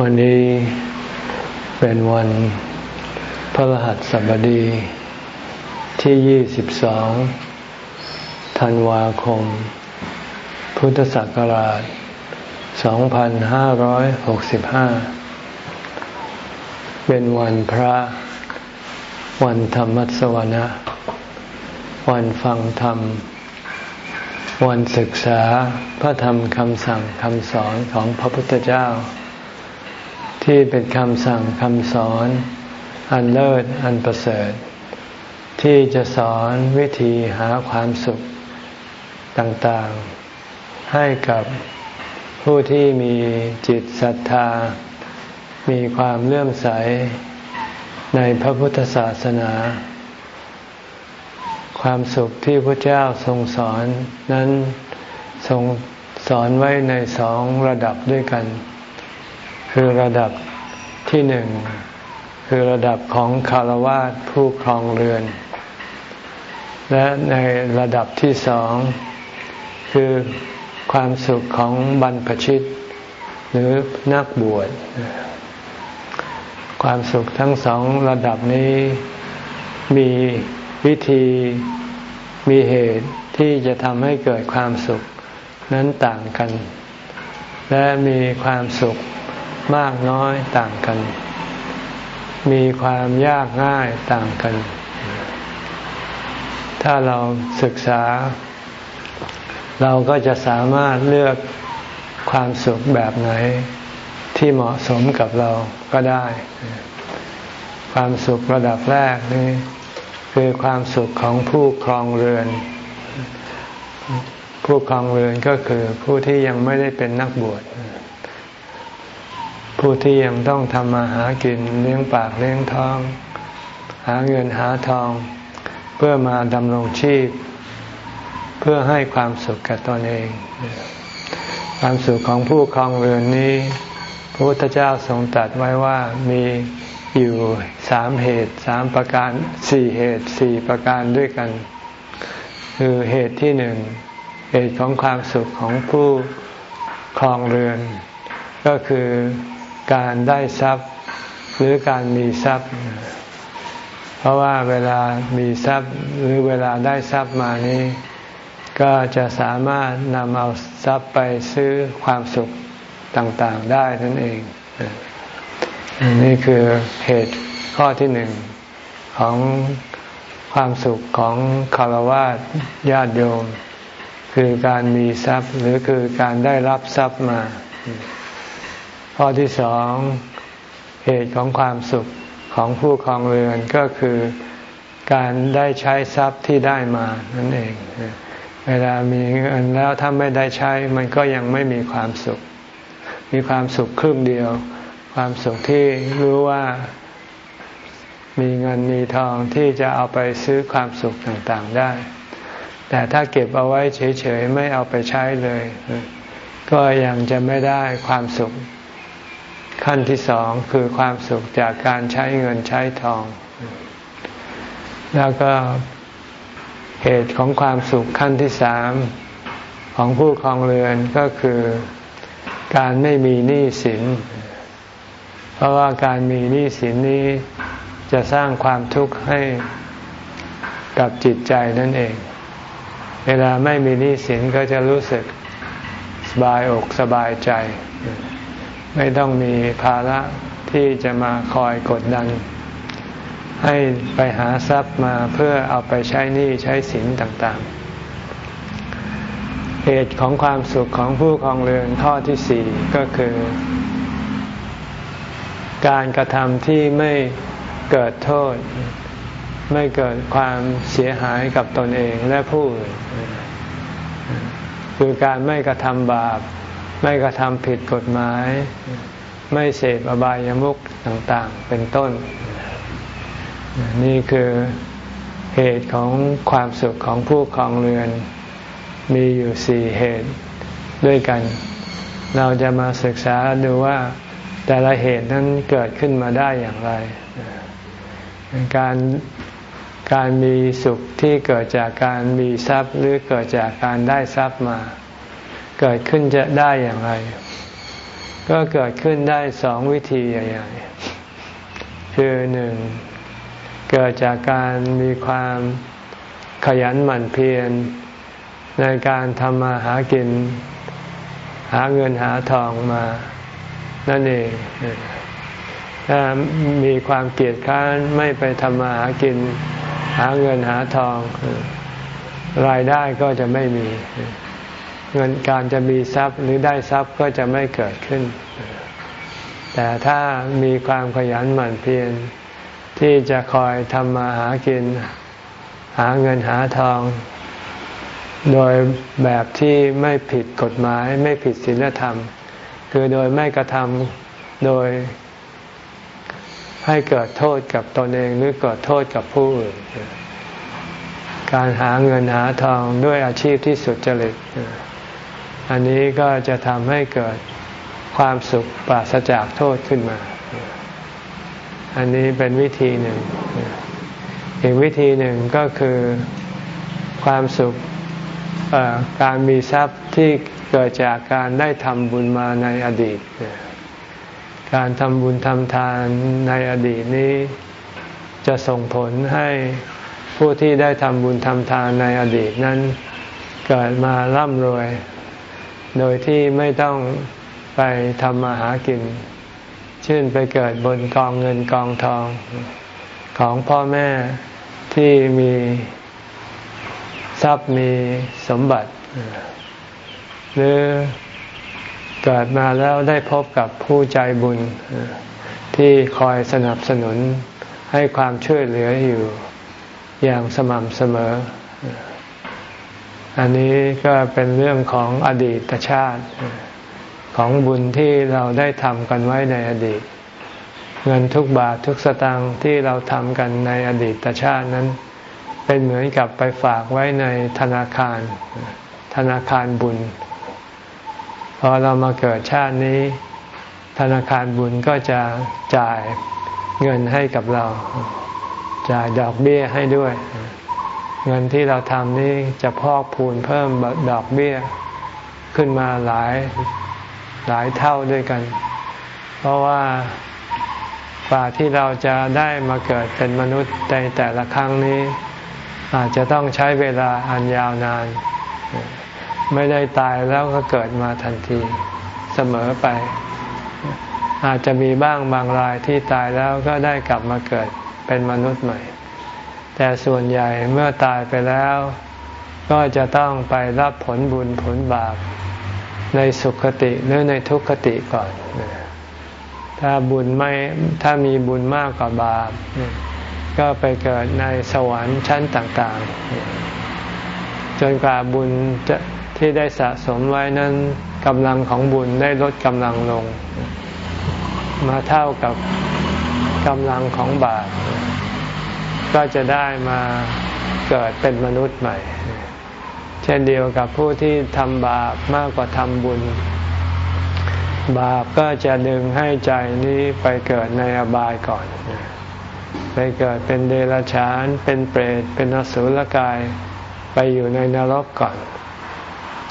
วันนี้เป็นวันพระรหัสสบดีที่ 22 ธันวาคม พุทธศักราช 2565 เป็นวันพระ วันธรรมสวนะ วันฟังธรรม วันศึกษาพระธรรมคำสั่งคำสอนของพระพุทธเจ้า ที่เป็นคำสั่งคำสอน อันเลิศอันประเสริฐ ที่จะสอนวิธีหาความสุขต่างๆ ให้กับผู้ที่มีจิตศรัทธา มีความเลื่อมใสในพระพุทธศาสนา ความสุขที่พระเจ้าทรงสอนนั้นทรงสอนไว้ในสองระดับด้วยกัน คือระดับที่หนึ่งคือระดับของคารวะผู้ครองเรือน และในระดับที่สองคือความสุขของบรรพชิต หรือนักบวชความสุขทั้งสองระดับนี้มีวิธีมีเหตุที่จะทำให้เกิดความสุขนั้นต่างกัน และมีความสุข มากน้อยต่างกัน มีความยากง่ายต่างกัน ถ้าเราศึกษา เราก็จะสามารถเลือกความสุขแบบไหนที่เหมาะสมกับเราก็ได้ ความสุขระดับแรกนี่คือความสุขของผู้ครองเรือน ผู้ครองเรือนก็คือผู้ที่ยังไม่ได้เป็นนักบวช ผู้ที่ยังต้องทำมาหากินเลี้ยงปากเลี้ยงท้อง หาเงินหาทอง เพื่อมาดำรงชีพ เพื่อให้ความสุขกับตนเอง ความสุขของผู้ครองเรือนนี้พระพุทธเจ้าทรงตรัสไว้ว่ามีอยู่สามเหตุสามประการสี่เหตุสี่ประการด้วยกัน คือเหตุที่หนึ่งเหตุของความสุขของผู้ครองเรือน ก็คือ การได้ทรัพย์หรือการมีทรัพย์ เพราะว่าเวลามีทรัพย์หรือเวลาได้ทรัพย์มานี้ ก็จะสามารถนำเอาทรัพย์ไปซื้อความสุขต่างๆได้นั่นเอง นี่คือเหตุข้อที่หนึ่งของความสุขของคารวะญาติโยม คือการมีทรัพย์หรือคือการได้รับทรัพย์มา ข้อที่สองเหตุของความสุขของผู้ครองเรือนก็คือการได้ใช้ทรัพย์ที่ได้มานั่นเอง เวลามีเงินแล้วถ้าไม่ได้ใช้มันก็ยังไม่มีความสุข มีความสุขครึ่งเดียว ความสุขที่รู้ว่ามีเงินมีทองที่จะเอาไปซื้อความสุขต่างๆได้ แต่ถ้าเก็บเอาไว้เฉยๆไม่เอาไปใช้เลย ก็ยังจะไม่ได้ความสุข ขั้นที่สองคือความสุขจากการใช้เงินใช้ทอง แล้วก็เหตุของความสุขขั้นที่สามของผู้ครองเรือนก็คือการไม่มีหนี้สิน เพราะว่าการมีหนี้สินนี้จะสร้างความทุกข์ให้กับจิตใจนั่นเอง เวลาไม่มีหนี้สินก็จะรู้สึกสบายอกสบายใจ ไม่ต้องมีภาระที่จะมาคอยกดดัน ให้ไปหาทรัพย์มาเพื่อเอาไปใช้หนี้ใช้สินต่างๆ เหตุของความสุขของผู้ครองเรือนข้อที่สี่ก็คือ การกระทำที่ไม่เกิดโทษ ไม่เกิดความเสียหายกับตนเองและผู้อื่นคือการไม่กระทำบาป ไม่กระทำผิดกฎหมาย ไม่เสพอบายามุขต่างๆ เป็นต้น นี่คือเหตุของความสุขของผู้ครองเรือน มีอยู่สี่เหตุด้วยกัน เราจะมาศึกษาดูว่าแต่ละเหตุนั้นเกิดขึ้นมาได้อย่างไร การการมีสุขที่เกิดจากการมีทรัพย์หรือเกิดจากการได้ทรัพย์มา เกิดขึ้นจะได้อย่างไร ก็เกิดขึ้นได้สองวิธีใหญ่ๆ คือหนึ่งเกิดจากการมีความขยันหมั่นเพียรในการทำมาหากิน หาเงินหาทองมา นั่นเองถ้ามีความเกียจค้านไม่ไปทำมาหากิน หาเงินหาทอง รายได้ก็จะไม่มี เงินการจะมีทรัพย์หรือได้ทรัพย์ก็จะไม่เกิดขึ้น แต่ถ้ามีความขยันหมั่นเพียรที่จะคอยทำมาหากิน หาเงินหาทอง โดยแบบที่ไม่ผิดกฎหมายไม่ผิดศีลธรรม คือโดยไม่กระทำโดยให้เกิดโทษกับตนเองหรือเกิดโทษกับผู้อื่น การหาเงินหาทองด้วยอาชีพที่สุดจริต อันนี้ก็จะทำให้เกิดความสุขปราศจากโทษขึ้นมา อันนี้เป็นวิธีหนึ่ง อีกวิธีหนึ่งก็คือความสุขการมีทรัพย์ที่เกิดจากการได้ทำบุญมาในอดีต การทำบุญทำทานในอดีตนี้ จะส่งผลให้ผู้ที่ได้ทำบุญทำทานในอดีตนั้น เกิดมาร่ำรวย โดยที่ไม่ต้องไปทำมาหากิน เช่นไปเกิดบนกองเงินกองทองของพ่อแม่ที่มีทรัพย์มีสมบัติ หรือเกิดมาแล้วได้พบกับผู้ใจบุญ ที่คอยสนับสนุนให้ความช่วยเหลืออยู่อย่างสม่ำเสมอ อันนี้ก็เป็นเรื่องของอดีตชาติของบุญที่เราได้ทำกันไว้ในอดีต เงินทุกบาททุกสตางค์ที่เราทำกันในอดีตชาตินั้น เป็นเหมือนกับไปฝากไว้ในธนาคาร ธนาคารบุญ พอเรามาเกิดชาตินี้ ธนาคารบุญก็จะจ่ายเงินให้กับเรา จ่ายดอกเบี้ยให้ด้วย เงินที่เราทำนี้จะพอกพูนเพิ่มดอกเบี้ยขึ้นมาหลายหลายเท่าด้วยกัน เพราะว่าป่าที่เราจะได้มาเกิดเป็นมนุษย์ในแต่ละครั้งนี้ อาจจะต้องใช้เวลาอันยาวนาน ไม่ได้ตายแล้วก็เกิดมาทันทีเสมอไป อาจจะมีบ้างบางรายที่ตายแล้วก็ได้กลับมาเกิดเป็นมนุษย์ใหม่ แต่ส่วนใหญ่เมื่อตายไปแล้ว ก็จะต้องไปรับผลบุญผลบาป ในสุขติหรือในทุกขติก่อน ถ้าบุญไม่ถ้ามีบุญมากกว่าบาป ก็ไปเกิดในสวรรค์ชั้นต่าง ๆ จนกว่าบุญจะที่ได้สะสมไว้นั้นกำลังของบุญได้ลดกำลังลง มาเท่ากับกำลังของบาป ก็จะได้มาเกิดเป็นมนุษย์ใหม่ เช่นเดียวกับผู้ที่ทำบาปมากกว่าทำบุญ บาปก็จะดึงให้ใจนี้ไปเกิดในอบายก่อน ไปเกิดเป็นเดรัจฉาน เป็นเปรต เป็นอสุรกาย ไปอยู่ในนรกก่อน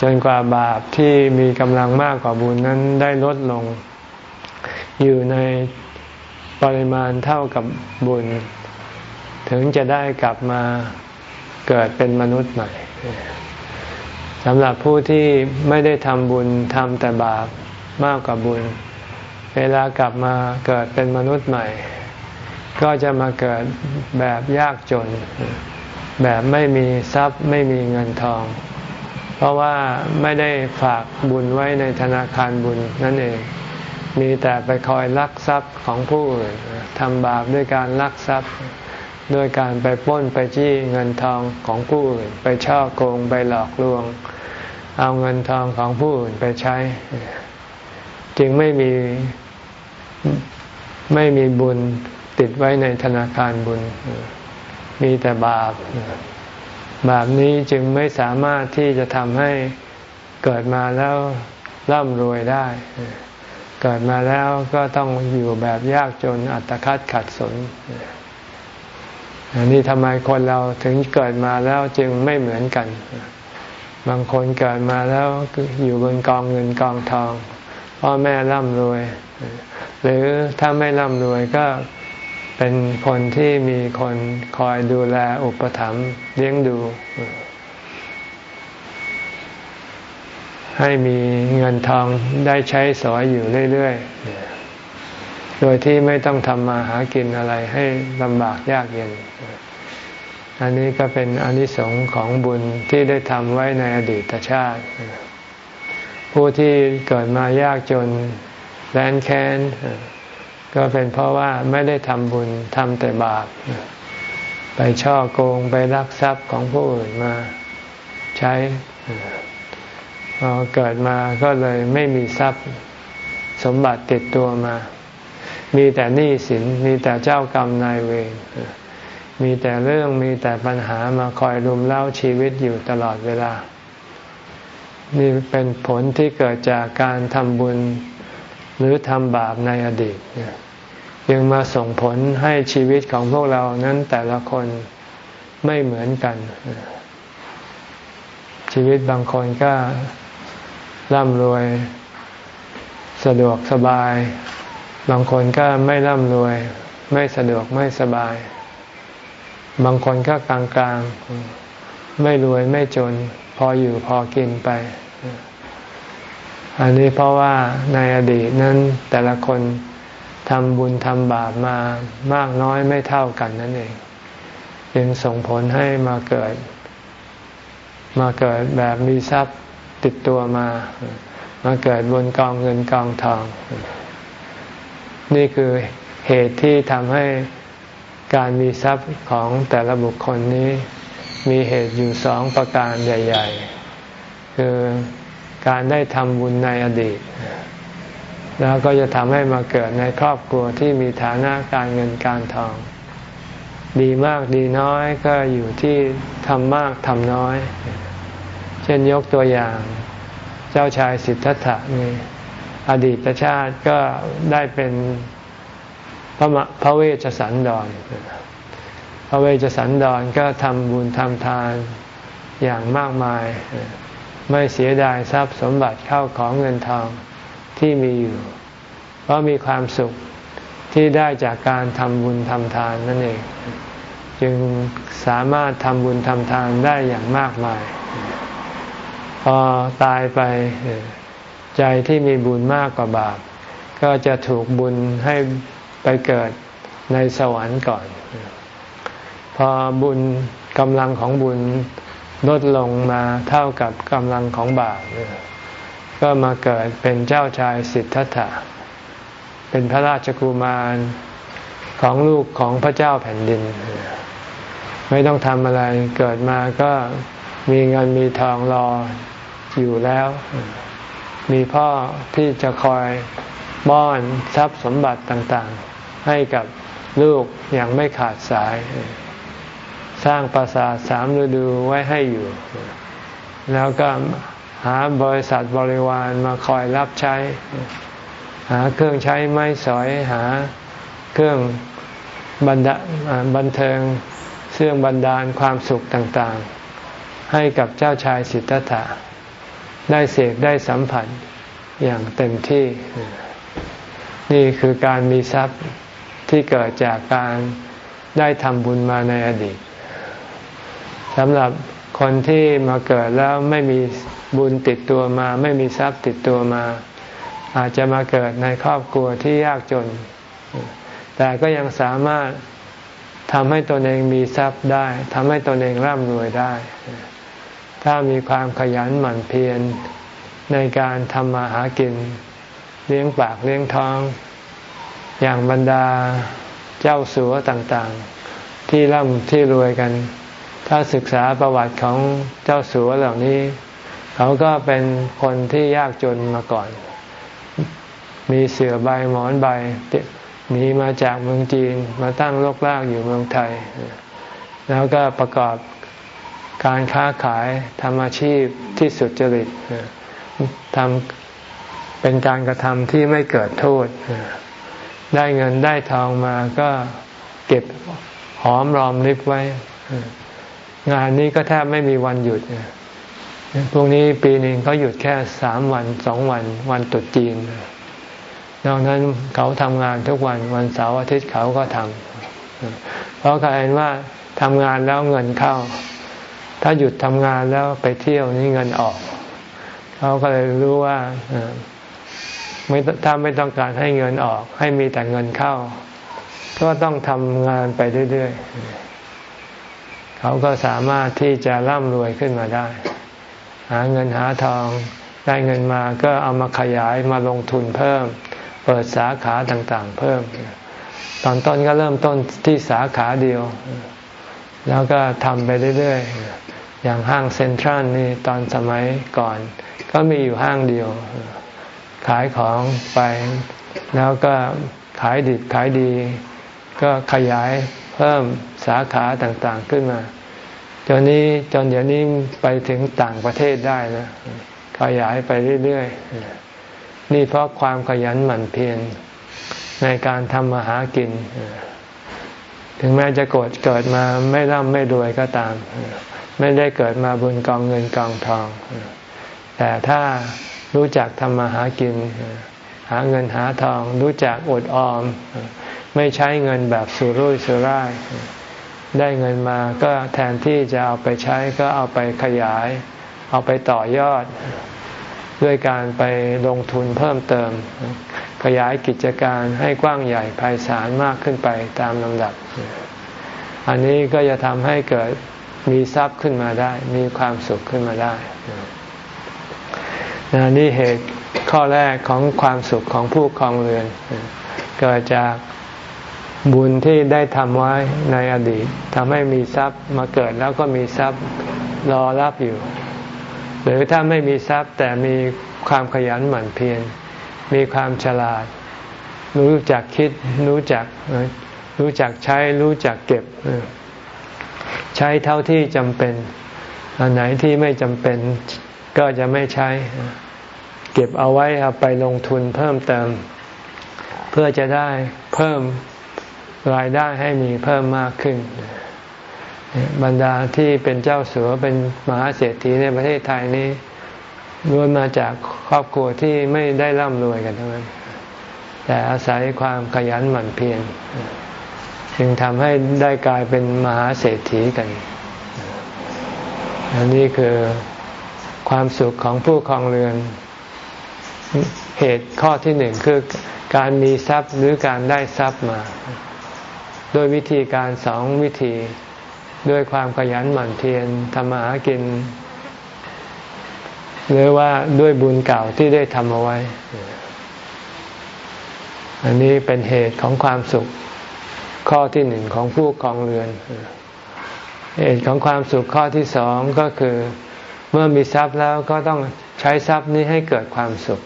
จนกว่าบาปที่มีกำลังมากกว่าบุญนั้นได้ลดลง อยู่ในปริมาณเท่ากับบุญ ถึงจะได้กลับมาเกิดเป็นมนุษย์ใหม่สำหรับผู้ที่ไม่ได้ทำบุญทำแต่บาปมากกว่าบุญ เวลากลับมาเกิดเป็นมนุษย์ใหม่ ก็จะมาเกิดแบบยากจน แบบไม่มีทรัพย์ไม่มีเงินทอง เพราะว่าไม่ได้ฝากบุญไว้ในธนาคารบุญนั่นเอง มีแต่ไปคอยลักทรัพย์ของผู้อื่นทำบาปด้วยการลักทรัพย์ ด้วยการไปป้นไปจี้เงินทองของผู้อื่น ไปช่อโกงไปหลอกลวง เอาเงินทองของผู้อื่นไปใช้ จึงไม่มีไม่มีบุญติดไว้ในธนาคารบุญ มีแต่บาป บาปนี้จึงไม่สามารถที่จะทำให้เกิดมาแล้วร่ำรวยได้ เกิดมาแล้วก็ต้องอยู่แบบยากจนอัตคัดขัดสน อันนี้ทำไมคนเราถึงเกิดมาแล้วจึงไม่เหมือนกัน บางคนเกิดมาแล้วอยู่บนกองเงินกองทองพ่อแม่ร่ำรวย หรือถ้าไม่ร่ำรวยก็เป็นคนที่มีคนคอยดูแลอุปถัมภ์เลี้ยงดู ให้มีเงินทองได้ใช้สอยอยู่เรื่อย ๆ โดยที่ไม่ต้องทำมาหากินอะไรให้ลำบากยากเย็น อันนี้ก็เป็นอนิสงส์ของบุญที่ได้ทำไว้ในอดีตชาติ ผู้ที่เกิดมายากจนแรนแค้น ก็เป็นเพราะว่าไม่ได้ทำบุญทำแต่บาป ไปช่อโกงไปรักทรัพย์ของผู้อื่นมาใช้พอเกิดมาก็เลยไม่มีทรัพย์สมบัติติดตัวมา มีแต่หนี้สินมีแต่เจ้ากรรมนายเวรมีแต่เรื่องมีแต่ปัญหามาคอยรุมเล่าชีวิตอยู่ตลอดเวลา นี่เป็นผลที่เกิดจากการทำบุญหรือทำบาปในอดีตยังมาส่งผลให้ชีวิตของพวกเรานั้นแต่ละคนไม่เหมือนกัน ชีวิตบางคนก็ร่ำรวย สะดวกสบาย บางคนก็ไม่ร่ำรวย ไม่สะดวกไม่สบาย บางคนก็กลางๆไม่รวยไม่จน พออยู่พอกินไป อันนี้เพราะว่าในอดีตนั้นแต่ละคนทำบุญทำบาปมามากน้อยไม่เท่ากันนั่นเอง จึงส่งผลให้มาเกิด มาเกิดแบบมีทรัพย์ติดตัวมา มาเกิดบนกองเงินกองทอง นี่คือเหตุที่ทำให้การมีทรัพย์ของแต่ละบุคคลนี้ มีเหตุอยู่สองประการใหญ่ ๆ คือการได้ทำบุญในอดีต แล้วก็จะทำให้มาเกิดในครอบครัวที่มีฐานะการเงินการทอง ดีมากดีน้อยก็อยู่ที่ทำมากทำน้อย เช่นยกตัวอย่าง เจ้าชายสิทธัตถะนี่ อดีตชาติก็ได้เป็นพระพระเวชสันดร พระเวชสันดรก็ทำบุญทำทานอย่างมากมาย ไม่เสียดายทรัพย์สมบัติเข้าของเงินทองที่มีอยู่ เพราะมีความสุขที่ได้จากการทำบุญทำทานนั่นเอง จึงสามารถทำบุญทำทานได้อย่างมากมาย พอตายไป ใจที่มีบุญมากกว่าบาป ก็จะถูกบุญให้ไปเกิดในสวรรค์ก่อน พอบุญกำลังของบุญลดลงมาเท่ากับกำลังของบาปก็มาเกิดเป็นเจ้าชายสิทธัตถะ เป็นพระราชกุมารของลูกของพระเจ้าแผ่นดิน ไม่ต้องทำอะไรเกิดมาก็มีเงินมีทองรออยู่แล้ว มีพ่อที่จะคอยบ้อนทรัพย์สมบัติต่างๆ ให้กับลูกอย่างไม่ขาดสาย สร้างปราสาทสามฤดูไว้ให้อยู่ แล้วก็หาบริษัทบริวารมาคอยรับใช้ หาเครื่องใช้ไม้สอยหาเครื่องบันดาบันเทิงเสื่องบันดาลความสุขต่างๆ ให้กับเจ้าชายสิทธัตถะ ได้เสกได้สัมผัสอย่างเต็มที่ นี่คือการมีทรัพย์ที่เกิดจากการได้ทำบุญมาในอดีตสำหรับคนที่มาเกิดแล้วไม่มีบุญติดตัวมา ไม่มีทรัพย์ติดตัวมา อาจจะมาเกิดในครอบครัวที่ยากจน แต่ก็ยังสามารถทำให้ตนเองมีทรัพย์ได้ทำให้ตนเองร่ำรวยได้ ถ้ามีความขยันหมั่นเพียรในการทำมาหากิน เลี้ยงปากเลี้ยงท้อง อย่างบรรดาเจ้าสัวต่างๆ ที่ร่ำที่รวยกัน ถ้าศึกษาประวัติของเจ้าสัวเหล่านี้ เขาก็เป็นคนที่ยากจนมาก่อน มีเสือใบหมอนใบหนีมาจากเมืองจีนมาตั้งโลกลากอยู่เมืองไทย แล้วก็ประกอบ การค้าขายทำอาชีพที่สุดจริตทำเป็นการกระทำที่ไม่เกิดโทษ ได้เงินได้ทองมาก็เก็บหอมรอมริบไว้ งานนี้ก็แทบไม่มีวันหยุดพวกนี้ปีหนึ่งเขาหยุดแค่สามวันสองวัน วันตุดจีนนอกนั้นเขาทำงานทุกวันวันเสาร์อาทิตย์เขาก็ทำเพราะเขาเห็นว่าทำงานแล้วเงินเข้า ถ้าหยุดทำงานแล้วไปเที่ยวนี่เงินออก เขาก็เลยรู้ว่าไม่ถ้าไม่ต้องการให้เงินออก ให้มีแต่เงินเข้า ก็ต้องทำงานไปเรื่อยๆ เขาก็สามารถที่จะร่ำรวยขึ้นมาได้ หาเงินหาทองได้เงินมาก็เอามาขยายมาลงทุนเพิ่ม เปิดสาขาต่างๆ เพิ่ม ตอนต้นก็เริ่มต้นที่สาขาเดียว แล้วก็ทำไปเรื่อยๆ อย่างห้างเซ็นทรัลนี่ตอนสมัยก่อน ก็มีอยู่ห้างเดียว ขายของไป แล้วก็ขายดิบขายดี ก็ขยายเพิ่มสาขาต่างๆขึ้นมาจนนี้จนเดี๋ยวนี้ไปถึงต่างประเทศได้แล้วขยายไปเรื่อยๆ นี่เพราะความขยันหมั่นเพียรในการทำมาหากิน ถึงแม้จะโกรธเกิดมาไม่ร่ำไม่รวยก็ตาม ไม่ได้เกิดมาบนกองเงินกองทอง แต่ถ้ารู้จักทำมาหากิน หาเงินหาทอง รู้จักอดออม ไม่ใช้เงินแบบสุรุ่ยสุร่าย ได้เงินมาก็แทนที่จะเอาไปใช้ก็เอาไปขยาย เอาไปต่อยอด ด้วยการไปลงทุนเพิ่มเติม ขยายกิจการให้กว้างใหญ่ไพศาลมากขึ้นไปตามลำดับ อันนี้ก็จะทำให้เกิด มีทรัพย์ขึ้นมาได้ มีความสุขขึ้นมาได้นี่เหตุข้อแรกของความสุขของผู้ครองเรือนเกิดจากบุญที่ได้ทำไว้ในอดีตทำให้มีทรัพย์มาเกิดแล้วก็มีทรัพย์รอรับอยู่ หรือถ้าไม่มีทรัพย์แต่มีความขยันหมั่นเพียรมีความฉลาด รู้จักคิดรู้จักรู้จักใช้รู้จักเก็บ ใช้เท่าที่จำเป็น อันไหนที่ไม่จำเป็นก็จะไม่ใช้ เก็บเอาไว้ไปลงทุนเพิ่มเติม เพื่อจะได้เพิ่มรายได้ให้มีเพิ่มมากขึ้น บรรดาที่เป็นเจ้าสัวเป็นมหาเศรษฐีในประเทศไทยนี้ล้วนมาจากครอบครัวที่ไม่ได้ร่ำรวยกันทั้งนั้นแต่อาศัยความขยันหมั่นเพียร จึงทำให้ได้กลายเป็นมหาเศรษฐีกันอันนี้คือความสุขของผู้ครองเรือน เหตุข้อที่หนึ่งคือการมีทรัพย์หรือการได้ทรัพย์มา โดยวิธีการสองวิธี ด้วยความขยันหมั่นเพียรทำมาหากิน หรือว่าด้วยบุญเก่าที่ได้ทำเอาไว้ อันนี้เป็นเหตุของความสุข ข้อที่หนึ่งของผู้ครองเรือนเหตุของความสุขข้อที่สองก็คือ เมื่อมีทรัพย์แล้วก็ต้องใช้ทรัพย์นี้ให้เกิดความสุข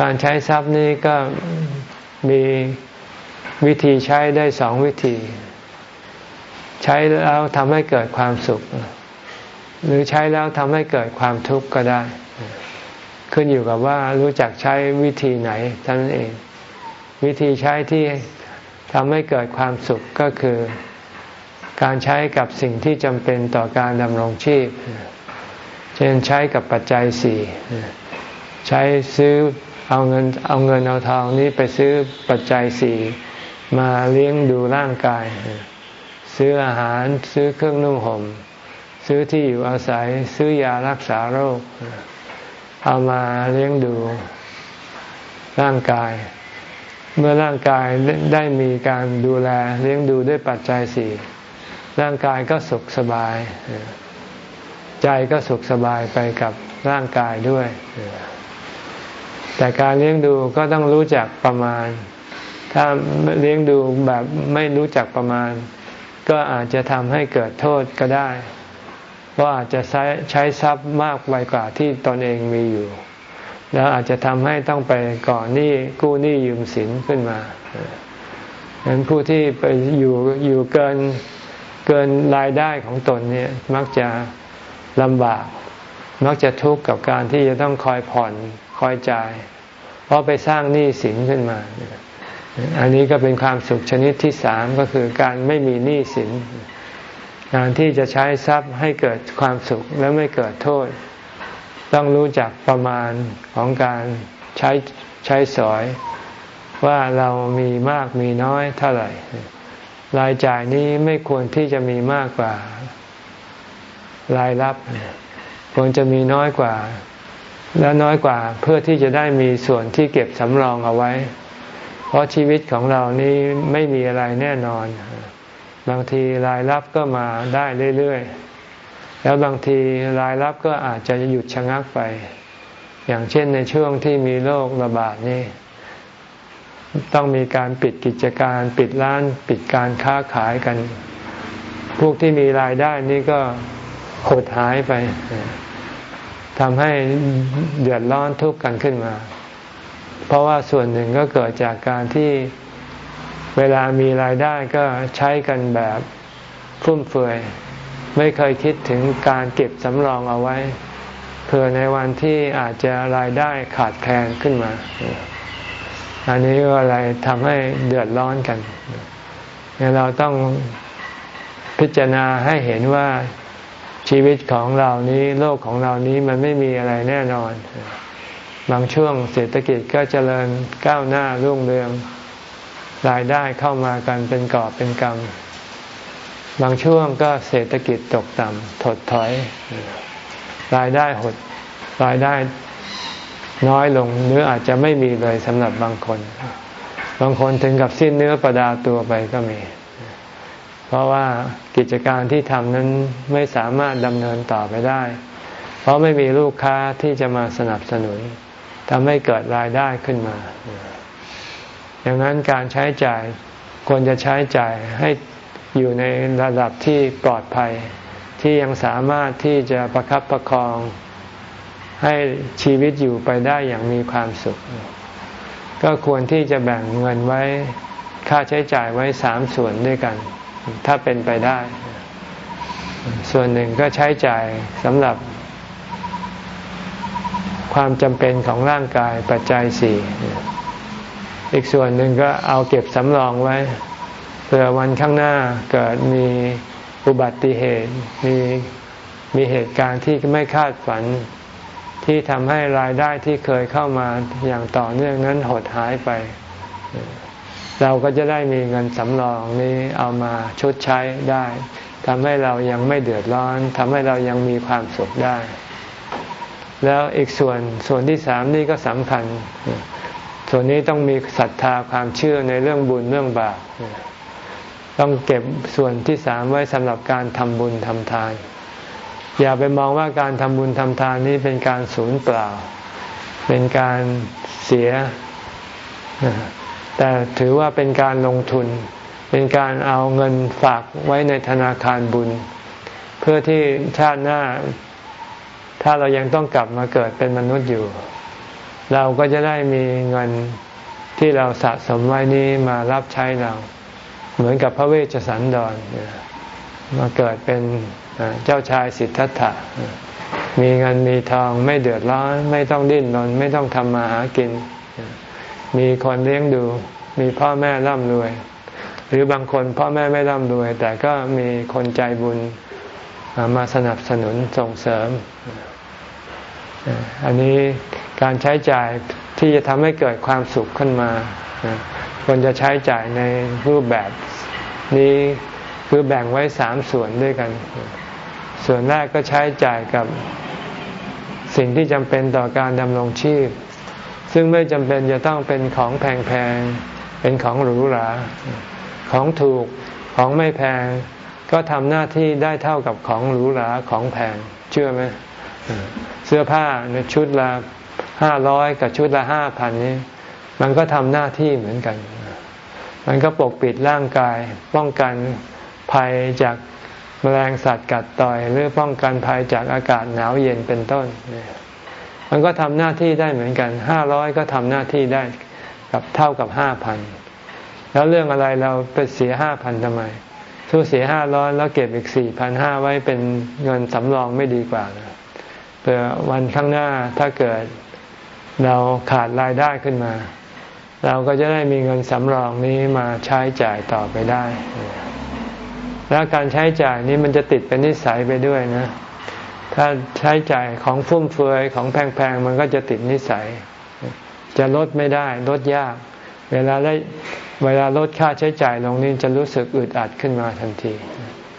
การใช้ทรัพย์นี้ก็มีวิธีใช้ได้สองวิธี ใช้แล้วทำให้เกิดความสุข หรือใช้แล้วทำให้เกิดความทุกข์ก็ได้ ขึ้นอยู่กับว่ารู้จักใช้วิธีไหนเท่านั้นเอง วิธีใช้ที่ ทำให้เกิดความสุขก็คือ การใช้กับสิ่งที่จำเป็นต่อการดำรงชีพ เช่นใช้กับปัจจัยสี่ใช้ซื้อเอาเงินเอาเงินเอาทองนี้ไปซื้อปัจจัยสี่มาเลี้ยงดูร่างกาย ซื้ออาหารซื้อเครื่องนุ่งห่มซื้อที่อยู่อาศัยซื้อยารักษาโรค เอามาเลี้ยงดูร่างกาย เมื่อร่างกายได้มีการดูแลเลี้ยงดูด้วยปัจจัยสี่ร่างกายก็สุขสบาย ใจก็สุขสบายไปกับร่างกายด้วย แต่การเลี้ยงดูก็ต้องรู้จักประมาณ ถ้าเลี้ยงดูแบบไม่รู้จักประมาณ ก็อาจจะทำให้เกิดโทษก็ได้ เพราะอาจจะใช้ใช้ทรัพย์มากไปกว่าที่ตนเองมีอยู่ แล้วอาจจะทำให้ต้องไปก่อนหนี้กู้หนี้ยืมสินขึ้นมาดังนั้นผู้ที่ไปอยู่อยู่เกินเกินรายได้ของตนเนี่ยมักจะลำบาก มักจะทุกข์กับการที่จะต้องคอยผ่อนคอยจ่าย เพราะไปสร้างหนี้สินขึ้นมา อันนี้ก็เป็นความสุขชนิดที่สามก็คือการไม่มีหนี้สิน การที่จะใช้ทรัพย์ให้เกิดความสุขและไม่เกิดโทษ ต้องรู้จักประมาณของการใช้ใช้สอย ว่าเรามีมากมีน้อยเท่าไหร่ รายจ่ายนี้ไม่ควรที่จะมีมากกว่ารายรับ ควรจะมีน้อยกว่า และน้อยกว่าเพื่อที่จะได้มีส่วนที่เก็บสำรองเอาไว้ เพราะชีวิตของเรานี้ไม่มีอะไรแน่นอน บางทีรายรับก็มาได้เรื่อยๆ แล้วบางทีรายรับก็อาจจะหยุดชะงักไป อย่างเช่นในช่วงที่มีโรคระบาดนี่ต้องมีการปิดกิจการปิดร้านปิดการค้าขายกัน พวกที่มีรายได้นี่ก็หดหายไปทำให้เดือดร้อนทุกข์กันขึ้นมา เพราะว่าส่วนหนึ่งก็เกิดจากการที่เวลามีรายได้ก็ใช้กันแบบฟุ่มเฟือย ไม่เคยคิดถึงการเก็บสำรองเอาไว้เพื่อในวันที่อาจจะรายได้ขาดแคลนขึ้นมา อันนี้ก็อะไรทำให้เดือดร้อนกันเราต้องพิจารณาให้เห็นว่าชีวิตของเรานี้โลกของเรานี้มันไม่มีอะไรแน่นอน บางช่วงเศรษฐกิจก็เจริญก้าวหน้ารุ่งเรืองรายได้เข้ามากันเป็นกอบเป็นกำ บางช่วงก็เศรษฐกิจตกต่ำถดถอย รายได้หดรายได้น้อยลงหรืออาจจะไม่มีเลยสำหรับบางคน บางคนถึงกับสิ้นเนื้อประดาตัวไปก็มี เพราะว่ากิจการที่ทำนั้นไม่สามารถดำเนินต่อไปได้ เพราะไม่มีลูกค้าที่จะมาสนับสนุนทำให้เกิดรายได้ขึ้นมา ดังนั้นการใช้จ่ายควรจะใช้จ่ายให้ อยู่ในระดับที่ปลอดภัย ที่ยังสามารถที่จะประครับประคอง ให้ชีวิตอยู่ไปได้อย่างมีความสุข ก็ควรที่จะแบ่งเงินไว้ค่าใช้จ่ายไว้สามส่วนด้วยกัน ถ้าเป็นไปได้ ส่วนหนึ่งก็ใช้จ่ายสำหรับความจำเป็นของร่างกายปัจจัยสี่ อีกส่วนหนึ่งก็เอาเก็บสำรองไว้ เผื่อวันข้างหน้าเกิดมีอุบัติเหตุมีมีเหตุการณ์ที่ไม่คาดฝัน ที่ทำให้รายได้ที่เคยเข้ามาอย่างต่อเนื่องนั้นหดหายไป เราก็จะได้มีเงินสำรองนี้เอามาชดใช้ได้ทำให้เรายังไม่เดือดร้อนทำให้เรายังมีความสุขได้ แล้วอีกส่วนส่วนที่สามนี่ก็สำคัญ ส่วนนี้ต้องมีศรัทธาความเชื่อในเรื่องบุญเรื่องบาป ต้องเก็บส่วนที่สามไว้สำหรับการทำบุญทำทาน อย่าไปมองว่าการทำบุญทำทานนี้เป็นการสูญเปล่า เป็นการเสีย แต่ถือว่าเป็นการลงทุน เป็นการเอาเงินฝากไว้ในธนาคารบุญ เพื่อที่ชาติหน้า ถ้าเรายังต้องกลับมาเกิดเป็นมนุษย์อยู่ เราก็จะได้มีเงินที่เราสะสมไว้นี้มารับใช้เรา เหมือนกับพระเวชสันดรมาเกิดเป็นเจ้าชายสิทธัตถะมีเงินมีทองไม่เดือดร้อน ไม่ต้องดิ้นรนไม่ต้องทำมาหากิน มีคนเลี้ยงดู มีพ่อแม่ร่ำรวย หรือบางคนพ่อแม่ไม่ร่ำรวย แต่ก็มีคนใจบุญมาสนับสนุนส่งเสริม อันนี้การใช้จ่ายที่จะทำให้เกิดความสุขขึ้นมา ควรจะใช้จ่ายในรูปแบบนี้คือแบ่งไว้สามส่วนด้วยกัน ส่วนแรกก็ใช้จ่ายกับสิ่งที่จำเป็นต่อการดำรงชีพ ซึ่งไม่จำเป็นจะต้องเป็นของแพงๆ เป็นของหรูหรา ของถูก ของไม่แพง ก็ทำหน้าที่ได้เท่ากับของหรูหรา ของแพง เชื่อไหม เสื้อผ้าในชุดละห้าร้อยกับชุดละห้าพันนี้ มันก็ทำหน้าที่เหมือนกัน มันก็ปกปิดร่างกาย ป้องกันภัยจากแมลงสัตว์กัดต่อย หรือป้องกันภัยจากอากาศหนาวเย็นเป็นต้น มันก็ทำหน้าที่ได้เหมือนกันห้าร้อยก็ทำหน้าที่ได้กับเท่ากับห้าพันแล้วเรื่องอะไรเราไปเสียห้าพันทำไมสู้เสียห้าร้อยแล้วเก็บอีกสี่พันห้าไว้เป็นเงินสำรองไม่ดีกว่าเผื่อวันข้างหน้าถ้าเกิดเราขาดรายได้ขึ้นมา เราก็จะได้มีเงินสำรองนี้มาใช้จ่ายต่อไปได้ แล้วการใช้จ่ายนี้มันจะติดเป็นนิสัยไปด้วยนะ ถ้าใช้จ่ายของฟุ่มเฟือยของแพงๆมันก็จะติดนิสัย จะลดไม่ได้ลดยาก เวลาได้เวลาลดค่าใช้จ่ายลงนี้จะรู้สึกอึดอัดขึ้นมาทันที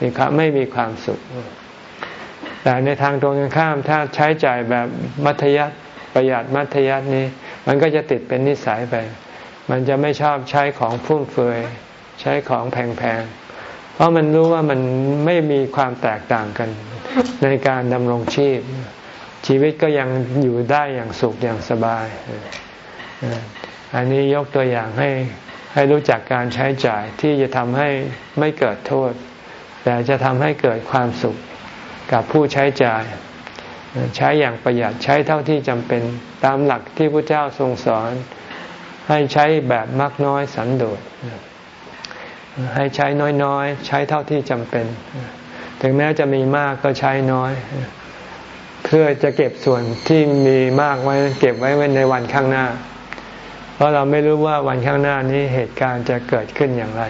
มีความไม่มีความสุข แต่ในทางตรงกันข้ามถ้าใช้จ่ายแบบมัธยัติประหยัดมัธยัตินี้ มันก็จะติดเป็นนิสัยไป มันจะไม่ชอบใช้ของฟุ่มเฟือยใช้ของแพงๆ เพราะมันรู้ว่ามันไม่มีความแตกต่างกัน ในการดำรงชีพ ชีวิตก็ยังอยู่ได้อย่างสุขอย่างสบาย อันนี้ยกตัวอย่างให้ให้รู้จักการใช้จ่ายที่จะทำให้ไม่เกิดโทษ แต่จะทำให้เกิดความสุขกับผู้ใช้จ่าย ใช้อย่างประหยัดใช้เท่าที่จำเป็นตามหลักที่พระเจ้าทรงสอน ให้ใช้แบบมักน้อยสันโดษให้ใช้น้อยๆ ใช้เท่าที่จำเป็น ถึงแม้จะมีมากก็ใช้น้อย เพื่อจะเก็บส่วนที่มีมากไว้ เก็บไว้ในวันข้างหน้า เพราะเราไม่รู้ว่าวันข้างหน้านี้เหตุการณ์จะเกิดขึ้นอย่างไร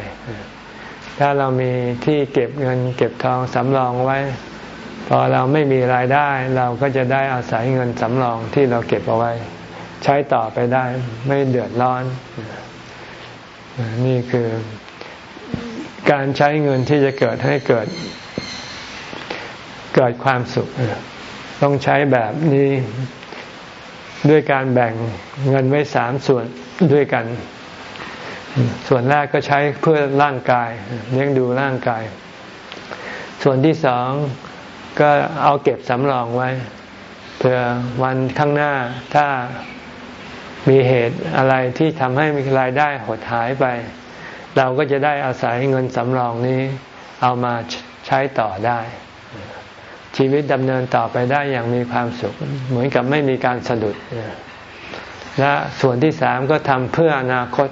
ถ้าเรามีที่เก็บเงิน เก็บทองสำรองไว้ พอเราไม่มีรายได้ เราก็จะได้อาศัยเงินสำรองที่เราเก็บเอาไว้ ใช้ต่อไปได้ไม่เดือดร้อน นี่คือการใช้เงินที่จะเกิดให้เกิด เกิดความสุข ต้องใช้แบบนี้ด้วยการแบ่งเงินไว้สามส่วนด้วยกัน ส่วนแรกก็ใช้เพื่อร่างกายเลี้ยงดูร่างกาย ส่วนที่สองก็เอาเก็บสำรองไว้เพื่อวันข้างหน้าถ้า มีเหตุอะไรที่ทำให้มีรายได้หดหายไป เราก็จะได้อาศัยเงินสำรองนี้ เอามาใช้ต่อได้ ชีวิตดำเนินต่อไปได้อย่างมีความสุข เหมือนกับไม่มีการสะดุด และส่วนที่สามก็ทำเพื่ออนาคต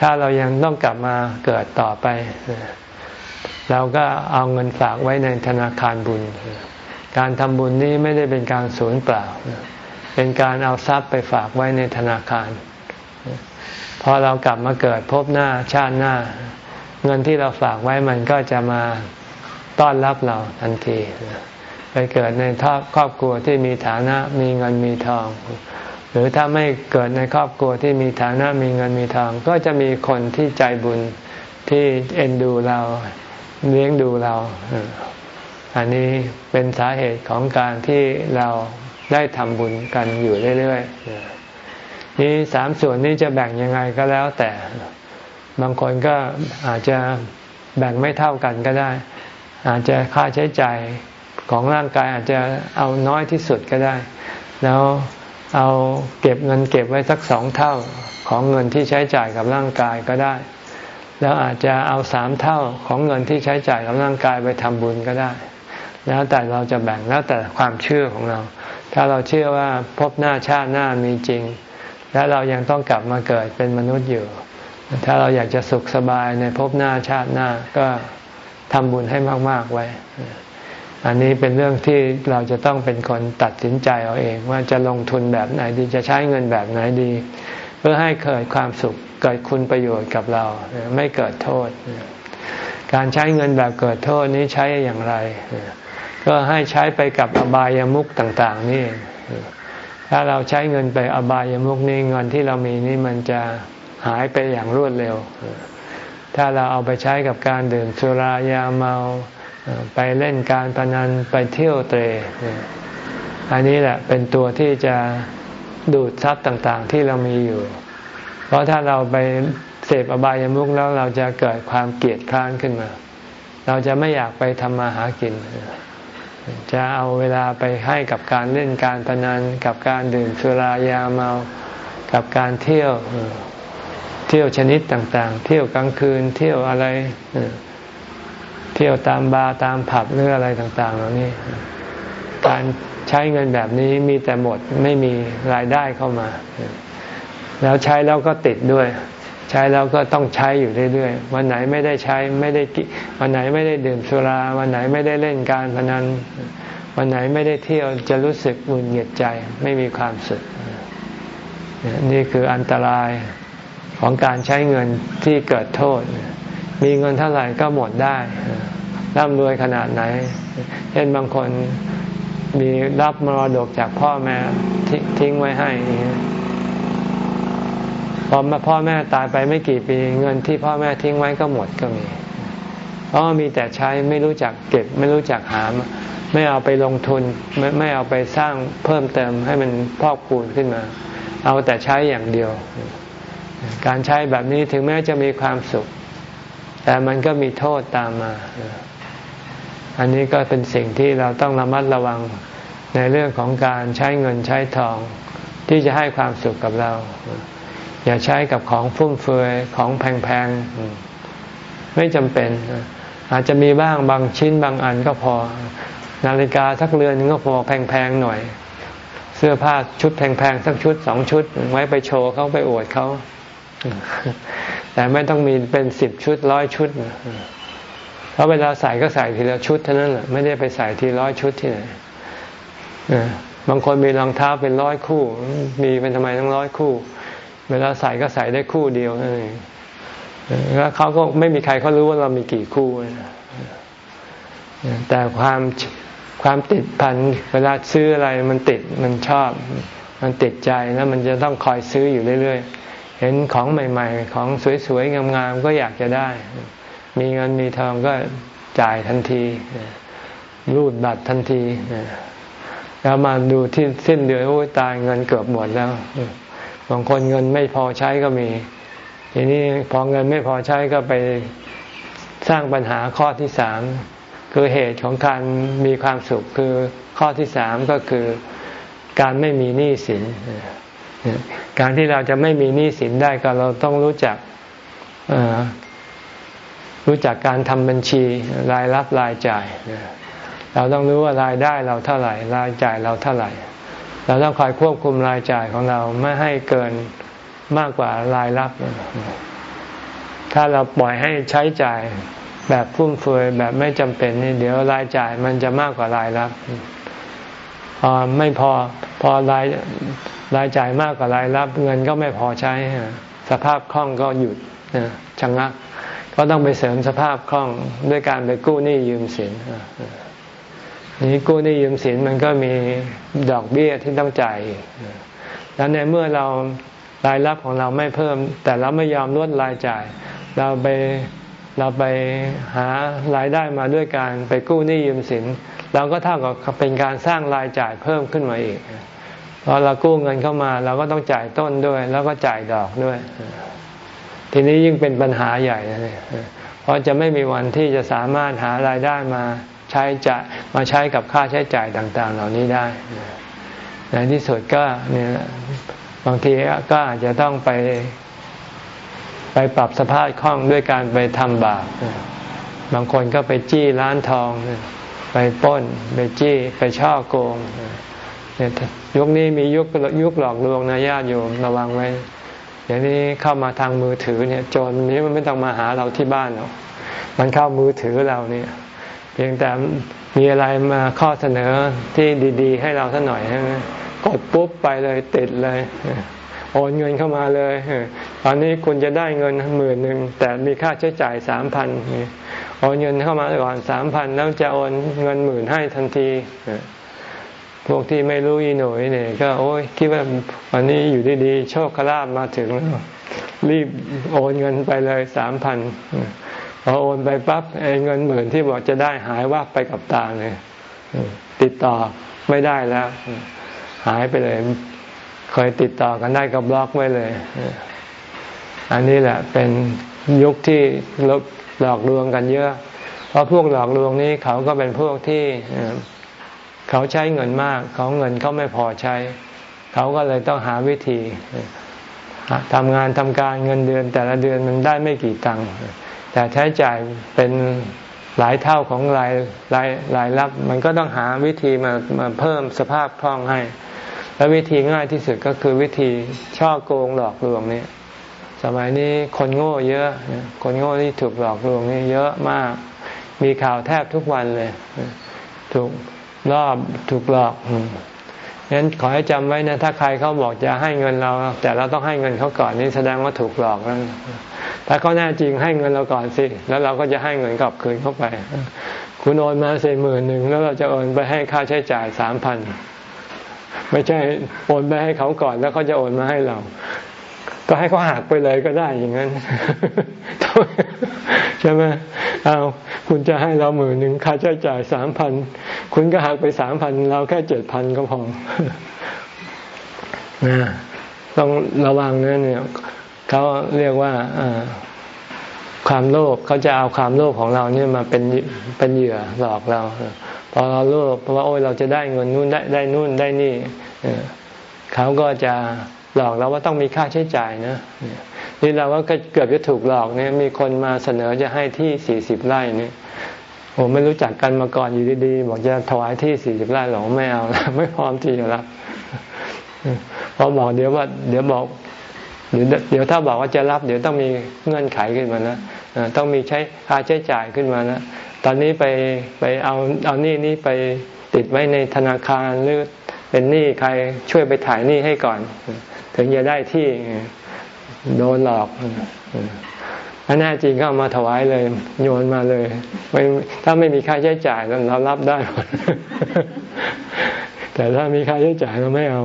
ถ้าเรายังต้องกลับมาเกิดต่อไป เราก็เอาเงินฝากไว้ในธนาคารบุญ การทำบุญนี้ไม่ได้เป็นการสูญเปล่า เป็นการเอาทรัพย์ไปฝากไว้ในธนาคาร พอเรากลับมาเกิดพบหน้าชาติหน้า เงินที่เราฝากไว้มันก็จะมาต้อนรับเราทันที ไปเกิดในครอบครัวที่มีฐานะมีเงินมีทอง หรือถ้าไม่เกิดในครอบครัวที่มีฐานะมีเงินมีทอง ก็จะมีคนที่ใจบุญที่เอ็นดูเราเลี้ยงดูเรา อันนี้เป็นสาเหตุของการที่เรา ได้ทำบุญกันอยู่เรื่อยๆนี้สามส่วนนี้จะแบ่งยังไงก็แล้วแต่บางคนก็อาจจะแบ่งไม่เท่ากันก็ได้ อาจจะค่าใช้จ่ายของร่างกายอาจจะเอาน้อยที่สุดก็ได้ แล้วเอาเก็บเงินเก็บไว้สักสองเท่าของเงินที่ใช้จ่ายกับร่างกายก็ได้ แล้วอาจจะเอาสามเท่าของเงินที่ใช้จ่ายกับร่างกายไปทำบุญก็ได้ แล้วแต่เราจะแบ่งแล้วแต่ความเชื่อของเรา ถ้าเราเชื่อว่าพบหน้าชาติหน้ามีจริง และเรายังต้องกลับมาเกิดเป็นมนุษย์อยู่ ถ้าเราอยากจะสุขสบายในภพหน้าชาติหน้าก็ทำบุญให้มาก ๆไว้ อันนี้เป็นเรื่องที่เราจะต้องเป็นคนตัดสินใจเอาเอง ว่าจะลงทุนแบบไหนดีจะใช้เงินแบบไหนดี เพื่อให้เกิดความสุขเกิดคุณประโยชน์กับเรา ไม่เกิดโทษ การใช้เงินแบบเกิดโทษนี้ใช้อย่างไร ก็ให้ใช้ไปกับอบายามุขต่างๆ นี่ ถ้าเราใช้เงินไปอบายามุกนี้เงินที่เรามีนี่มันจะหายไปอย่างรวดเร็ว ถ้าเราเอาไปใช้กับการดื่มสุรายาเมาไปเล่นการพนันไปเที่ยวเตะอันนี้แหละเป็นตัวที่จะดูดทรัพย์ต่างๆ ที่เรามีอยู่ เพราะถ้าเราไปเสพอบายามุกแล้วเราจะเกิดความเกลียดคร้านขึ้นมา เราจะไม่อยากไปทำมาหากิน จะเอาเวลาไปให้กับการเล่นการพนัน กับการดื่มสุรายาเมา กับการเที่ยวเที่ยวชนิดต่าง ๆ เที่ยวกลางคืนเที่ยวอะไรเที่ยวตามบาร์ตามผับหรืออะไรต่าง ๆ เหล่านี้ การใช้เงินแบบนี้มีแต่หมดไม่มีรายได้เข้ามา แล้วใช้แล้วก็ติดด้วย ใช้แล้วก็ต้องใช้อยู่เรื่อยๆ วันไหนไม่ได้ใช้ไม่ได้กิวันไหนไม่ได้ดื่มสุรา วันไหนไม่ได้เล่นการพนัน วันไหนไม่ได้เที่ยวจะรู้สึกหงุดหงิดใจไม่มีความสุข นี่คืออันตรายของการใช้เงินที่เกิดโทษ มีเงินเท่าไหร่ก็หมดได้ร่ำรวยขนาดไหน เช่นบางคนมีรับมรดกจากพ่อแม่ทิ้งไว้ให้ พอพ่อแม่ตายไปไม่กี่ปีเงินที่พ่อแม่ทิ้งไว้ก็หมดก็มีเพราะมีแต่ใช้ไม่รู้จักเก็บ ไม่รู้จักหาไม่เอาไปลงทุนไม่ไม่เอาไปสร้างเพิ่มเติมให้มันพอกพูนขึ้นมา เอาแต่ใช้อย่างเดียว การใช้แบบนี้ถึงแม้จะมีความสุข แต่มันก็มีโทษตามมา อันนี้ก็เป็นสิ่งที่เราต้องระมัดระวังในเรื่องของการใช้เงินใช้ทอง ที่จะให้ความสุขกับเรา อย่าใช้กับของฟุ่มเฟือยของแพงๆ ไม่จำเป็น อาจจะมีบ้างบางชิ้นบางอันก็พอ นาฬิกาสักเรือนนึงก็พอแพงๆหน่อย เสื้อผ้าชุดแพงๆ สักชุดสองชุด ไว้ไปโชว์เขาไปอวดเขา แต่ไม่ต้องมีเป็นสิบชุดร้อยชุดเพราะเวลาใส่ก็ใส่ทีละชุดเท่านั้นแหละไม่ได้ไปใส่ทีร้อยชุดที่ไหนบางคนมีรองเท้าเป็นร้อยคู่ มีเป็นทำไมทั้งร้อยคู่ เวลาใส่ก็ใส่ได้คู่เดียวนั่นเองแล้วเขาก็ไม่มีใครเขารู้ว่าเรามีกี่คู่แต่ความความติดพันเวลาซื้ออะไรมันติดมันชอบ มันติดใจแล้วมันจะต้องคอยซื้ออยู่เรื่อยๆ เห็นของใหม่ ๆ ของสวยๆงามๆก็อยากจะได้ มีเงินมีทองก็จ่ายทันทีรูดบัตรทันทีแล้วมาดูที่สิ้นเดือนโอ้ยตายเงินเกือบหมดแล้ว บางคนเงินไม่พอใช้ก็มี ทีนี้พอเงินไม่พอใช้ก็ไปสร้างปัญหาข้อที่สามคือเหตุของการมีความสุขคือข้อที่สามก็คือการไม่มีหนี้สิน การที่เราจะไม่มีหนี้สินได้ก็เราต้องรู้จักรู้จักการทำบัญชีรายรับรายจ่าย เราต้องรู้ว่ารายได้เราเท่าไหร่ รายจ่ายเราเท่าไหร่ เราต้องคอยควบคุมรายจ่ายของเราไม่ให้เกินมากกว่ารายรับ ถ้าเราปล่อยให้ใช้จ่ายแบบฟุ่มเฟือยแบบไม่จำเป็นนี่เดี๋ยวรายจ่ายมันจะมากกว่ารายรับพอไม่พอพอรายรายจ่ายมากกว่ารายรับ เงินก็ไม่พอใช้ สภาพคล่องก็หยุดชะงัก ก็ต้องไปเสริมสภาพคล่องด้วยการไปกู้หนี้ยืมสิน นี้กู้หนี้ยืมสินมันก็มีดอกเบี้ยที่ต้องจ่ายแล้วในเมื่อเรารายรับของเราไม่เพิ่ม แต่เราไม่ยอมลดรายจ่าย เราไปเราไปหารายได้มาด้วยการไปกู้หนี้ยืมสิน เราก็เท่ากับเป็นการสร้างรายจ่ายเพิ่มขึ้นมาอีกพอเรากู้เงินเข้ามา เราก็ต้องจ่ายต้นด้วย แล้วก็จ่ายดอกด้วย ทีนี้ยิ่งเป็นปัญหาใหญ่เลยเพราะจะไม่มีวันที่จะสามารถหารายได้มา ช้จะมาใช้กับค่าใช้จ่ายต่าง ๆ เหล่านี้ได้ในที่สุดก็เนี่ยบางทีก็อาจจะต้องไป ไปปรับสภาพคล่องด้วยการไปทำบาปบางคนก็ไปจี้ร้านทอง ไปป้น ไปจี้ไปช่อโกงเนี่ยยุคนี้มียุคยุคหลอกลวงนะญาติโยมระวังไว้เดี๋ยวนี้เข้ามาทางมือถือเนี่ยโจรนี้มันไม่ต้องมาหาเราที่บ้านหรอกมันเข้ามือถือเราเนี่ย เพียงแต่มีอะไรมาข้อเสนอที่ดีๆ ให้เราสักหน่อยใช่กดปุ๊บไปเลยติดเลย โอนเงินเข้ามาเลยตอนนี้คุณจะได้เงินหมื่นหนึ่งแต่มีค่าใช้จ่ายสามพันโอนเงินเข้ามาก่อนสามพันแล้วจะโอนเงินหมื่นให้ทันทีพวกที่ไม่รู้อีหน่อยเนี่ยก็โอ้ยคิดว่าวันนี้อยู่ดีๆโชคลาภมาถึงแล้วรีบโอนเงินไปเลยสามพัน พอโอนไปปั๊บเงินหมื่นที่บอกจะได้หายว่าไปกับตาเลยติดต่อไม่ได้แล้ว หายไปเลยเคยติดต่อกันได้ก็บล็อกไว้เลย อันนี้แหละเป็นยุคที่หลอกลวงกันเยอะ เพราะพวกหลอกลวงนี้เขาก็เป็นพวกที่เขาใช้เงินมาก เขาเงินเขาไม่พอใช้ เขาก็เลยต้องหาวิธีทำงานทำการเงินเดือน แต่ละเดือนมันได้ไม่กี่ตังค์ แต่ใช้จ่ายเป็นหลายเท่าของรายรายรายรับ มันก็ต้องหาวิธีมามาเพิ่มสภาพคล่องให้ และวิธีง่ายที่สุดก็คือวิธีช่อโกงหลอกลวงนี่สมัยนี้คนโง่เยอะ คนโง่ที่ถูกหลอกลวงนี่เยอะมาก มีข่าวแทบทุกวันเลย ถูกรอบถูกหลอกงั้นขอให้จำไว้นะ ถ้าใครเขาบอกจะให้เงินเรา แต่เราต้องให้เงินเขาก่อนนี่แสดงว่าถูกหลอกแล้ว ถ้าเขาแน่จริงให้เงินเราก่อนสิ แล้วเราก็จะให้เงินกลับคืนเข้าไป คุณโอนมาสี่หมื่นหนึ่งแล้วเราจะโอนไปให้ค่าใช้จ่ายสามพันไม่ใช่โอนไปให้เขาก่อนแล้วเขาจะโอนมาให้เรา ก็ให้เขาหักไปเลยก็ได้อย่างนั้นใช่ไหมเอาคุณจะให้เราหมื่นหนึ่งค่าใช้จ่ายสามพันคุณก็หักไปสามพันเราแค่เจ็ดพันก็พอนะต้องระวังนะเนี่ย เขาเรียกว่าความโลภเขาจะเอาความโลภของเราเนี่ยมาเป็นเป็นเหยื่อหลอกเรา พอเราโลภเพราะว่าโอ้ยเราจะได้เงินนู่นได้ได้นู่นได้นี่เขาก็จะหลอกเราว่าต้องมีค่าใช้จ่ายนะนี่เราก็เกือบจะถูกหลอกเนี่ยมีคนมาเสนอจะให้ที่สี่สิบไร่นี่ผมไม่รู้จักกันมาก่อนอยู่ดีๆบอกจะถวายที่สี่สิบไร่หรอไม่เอาไม่พร้อมที่จะรับพอบอกเดี๋ยวว่า เดี๋ยวบอก เดี๋ยวเดี๋ยวถ้าบอกว่าจะรับ เดี๋ยวต้องมีเงื่อนไขขึ้นมานะต้องมีใช้ค่าใช้จ่ายขึ้นมานะตอนนี้ไปไปเอาเอานี่นี่ไปติดไว้ในธนาคารหรือเป็นหนี้ใครช่วยไปถ่ายหนี้ให้ก่อน ถึงจะได้ที่โดนหลอกถ้าแน่จริงก็ามาถวายเลย โยนมาเลยไม่ถ้าไม่มีค่าใช้จ่ายเรารับได้หมดแต่ถ้ามีค่าใช้จ่ายเราไม่เอา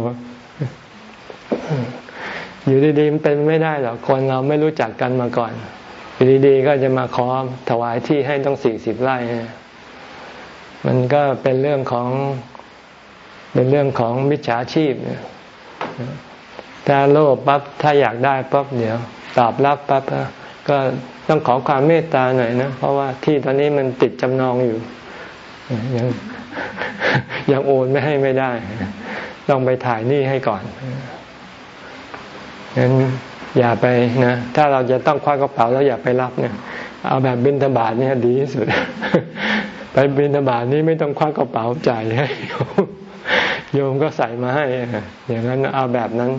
อยู่ดีๆมันเป็นไม่ได้หรอกคนเราไม่รู้จักกันมาก่อน อยู่ดีๆก็จะมาขอถวายที่ให้ต้องสี่สิบไร่มันก็เป็นเรื่องของเป็นเรื่องของมิจฉาชีพถ้าโลภปั๊บถ้าอยากได้ปั๊บเดี๋ยว ตอบรับปั๊บก็ต้องขอความเมตตาหน่อยนะเพราะว่าที่ตอนนี้มันติดจำนองอยู่ยังยังโอนไม่ให้ไม่ได้ ต้องไปถ่ายหนี้ให้ก่อน งั้นอย่าไปนะ ถ้าเราจะต้องคว้ากระเป๋าแล้วอย่าไปรับเนี่ย เอาแบบบินธบาตเนี่ยดีที่สุด ไปบินธบาตนี้ไม่ต้องคว้ากระเป๋าจ่ายให้โยมก็ใส่มาให้อย่างนั้นเอาแบบนั้น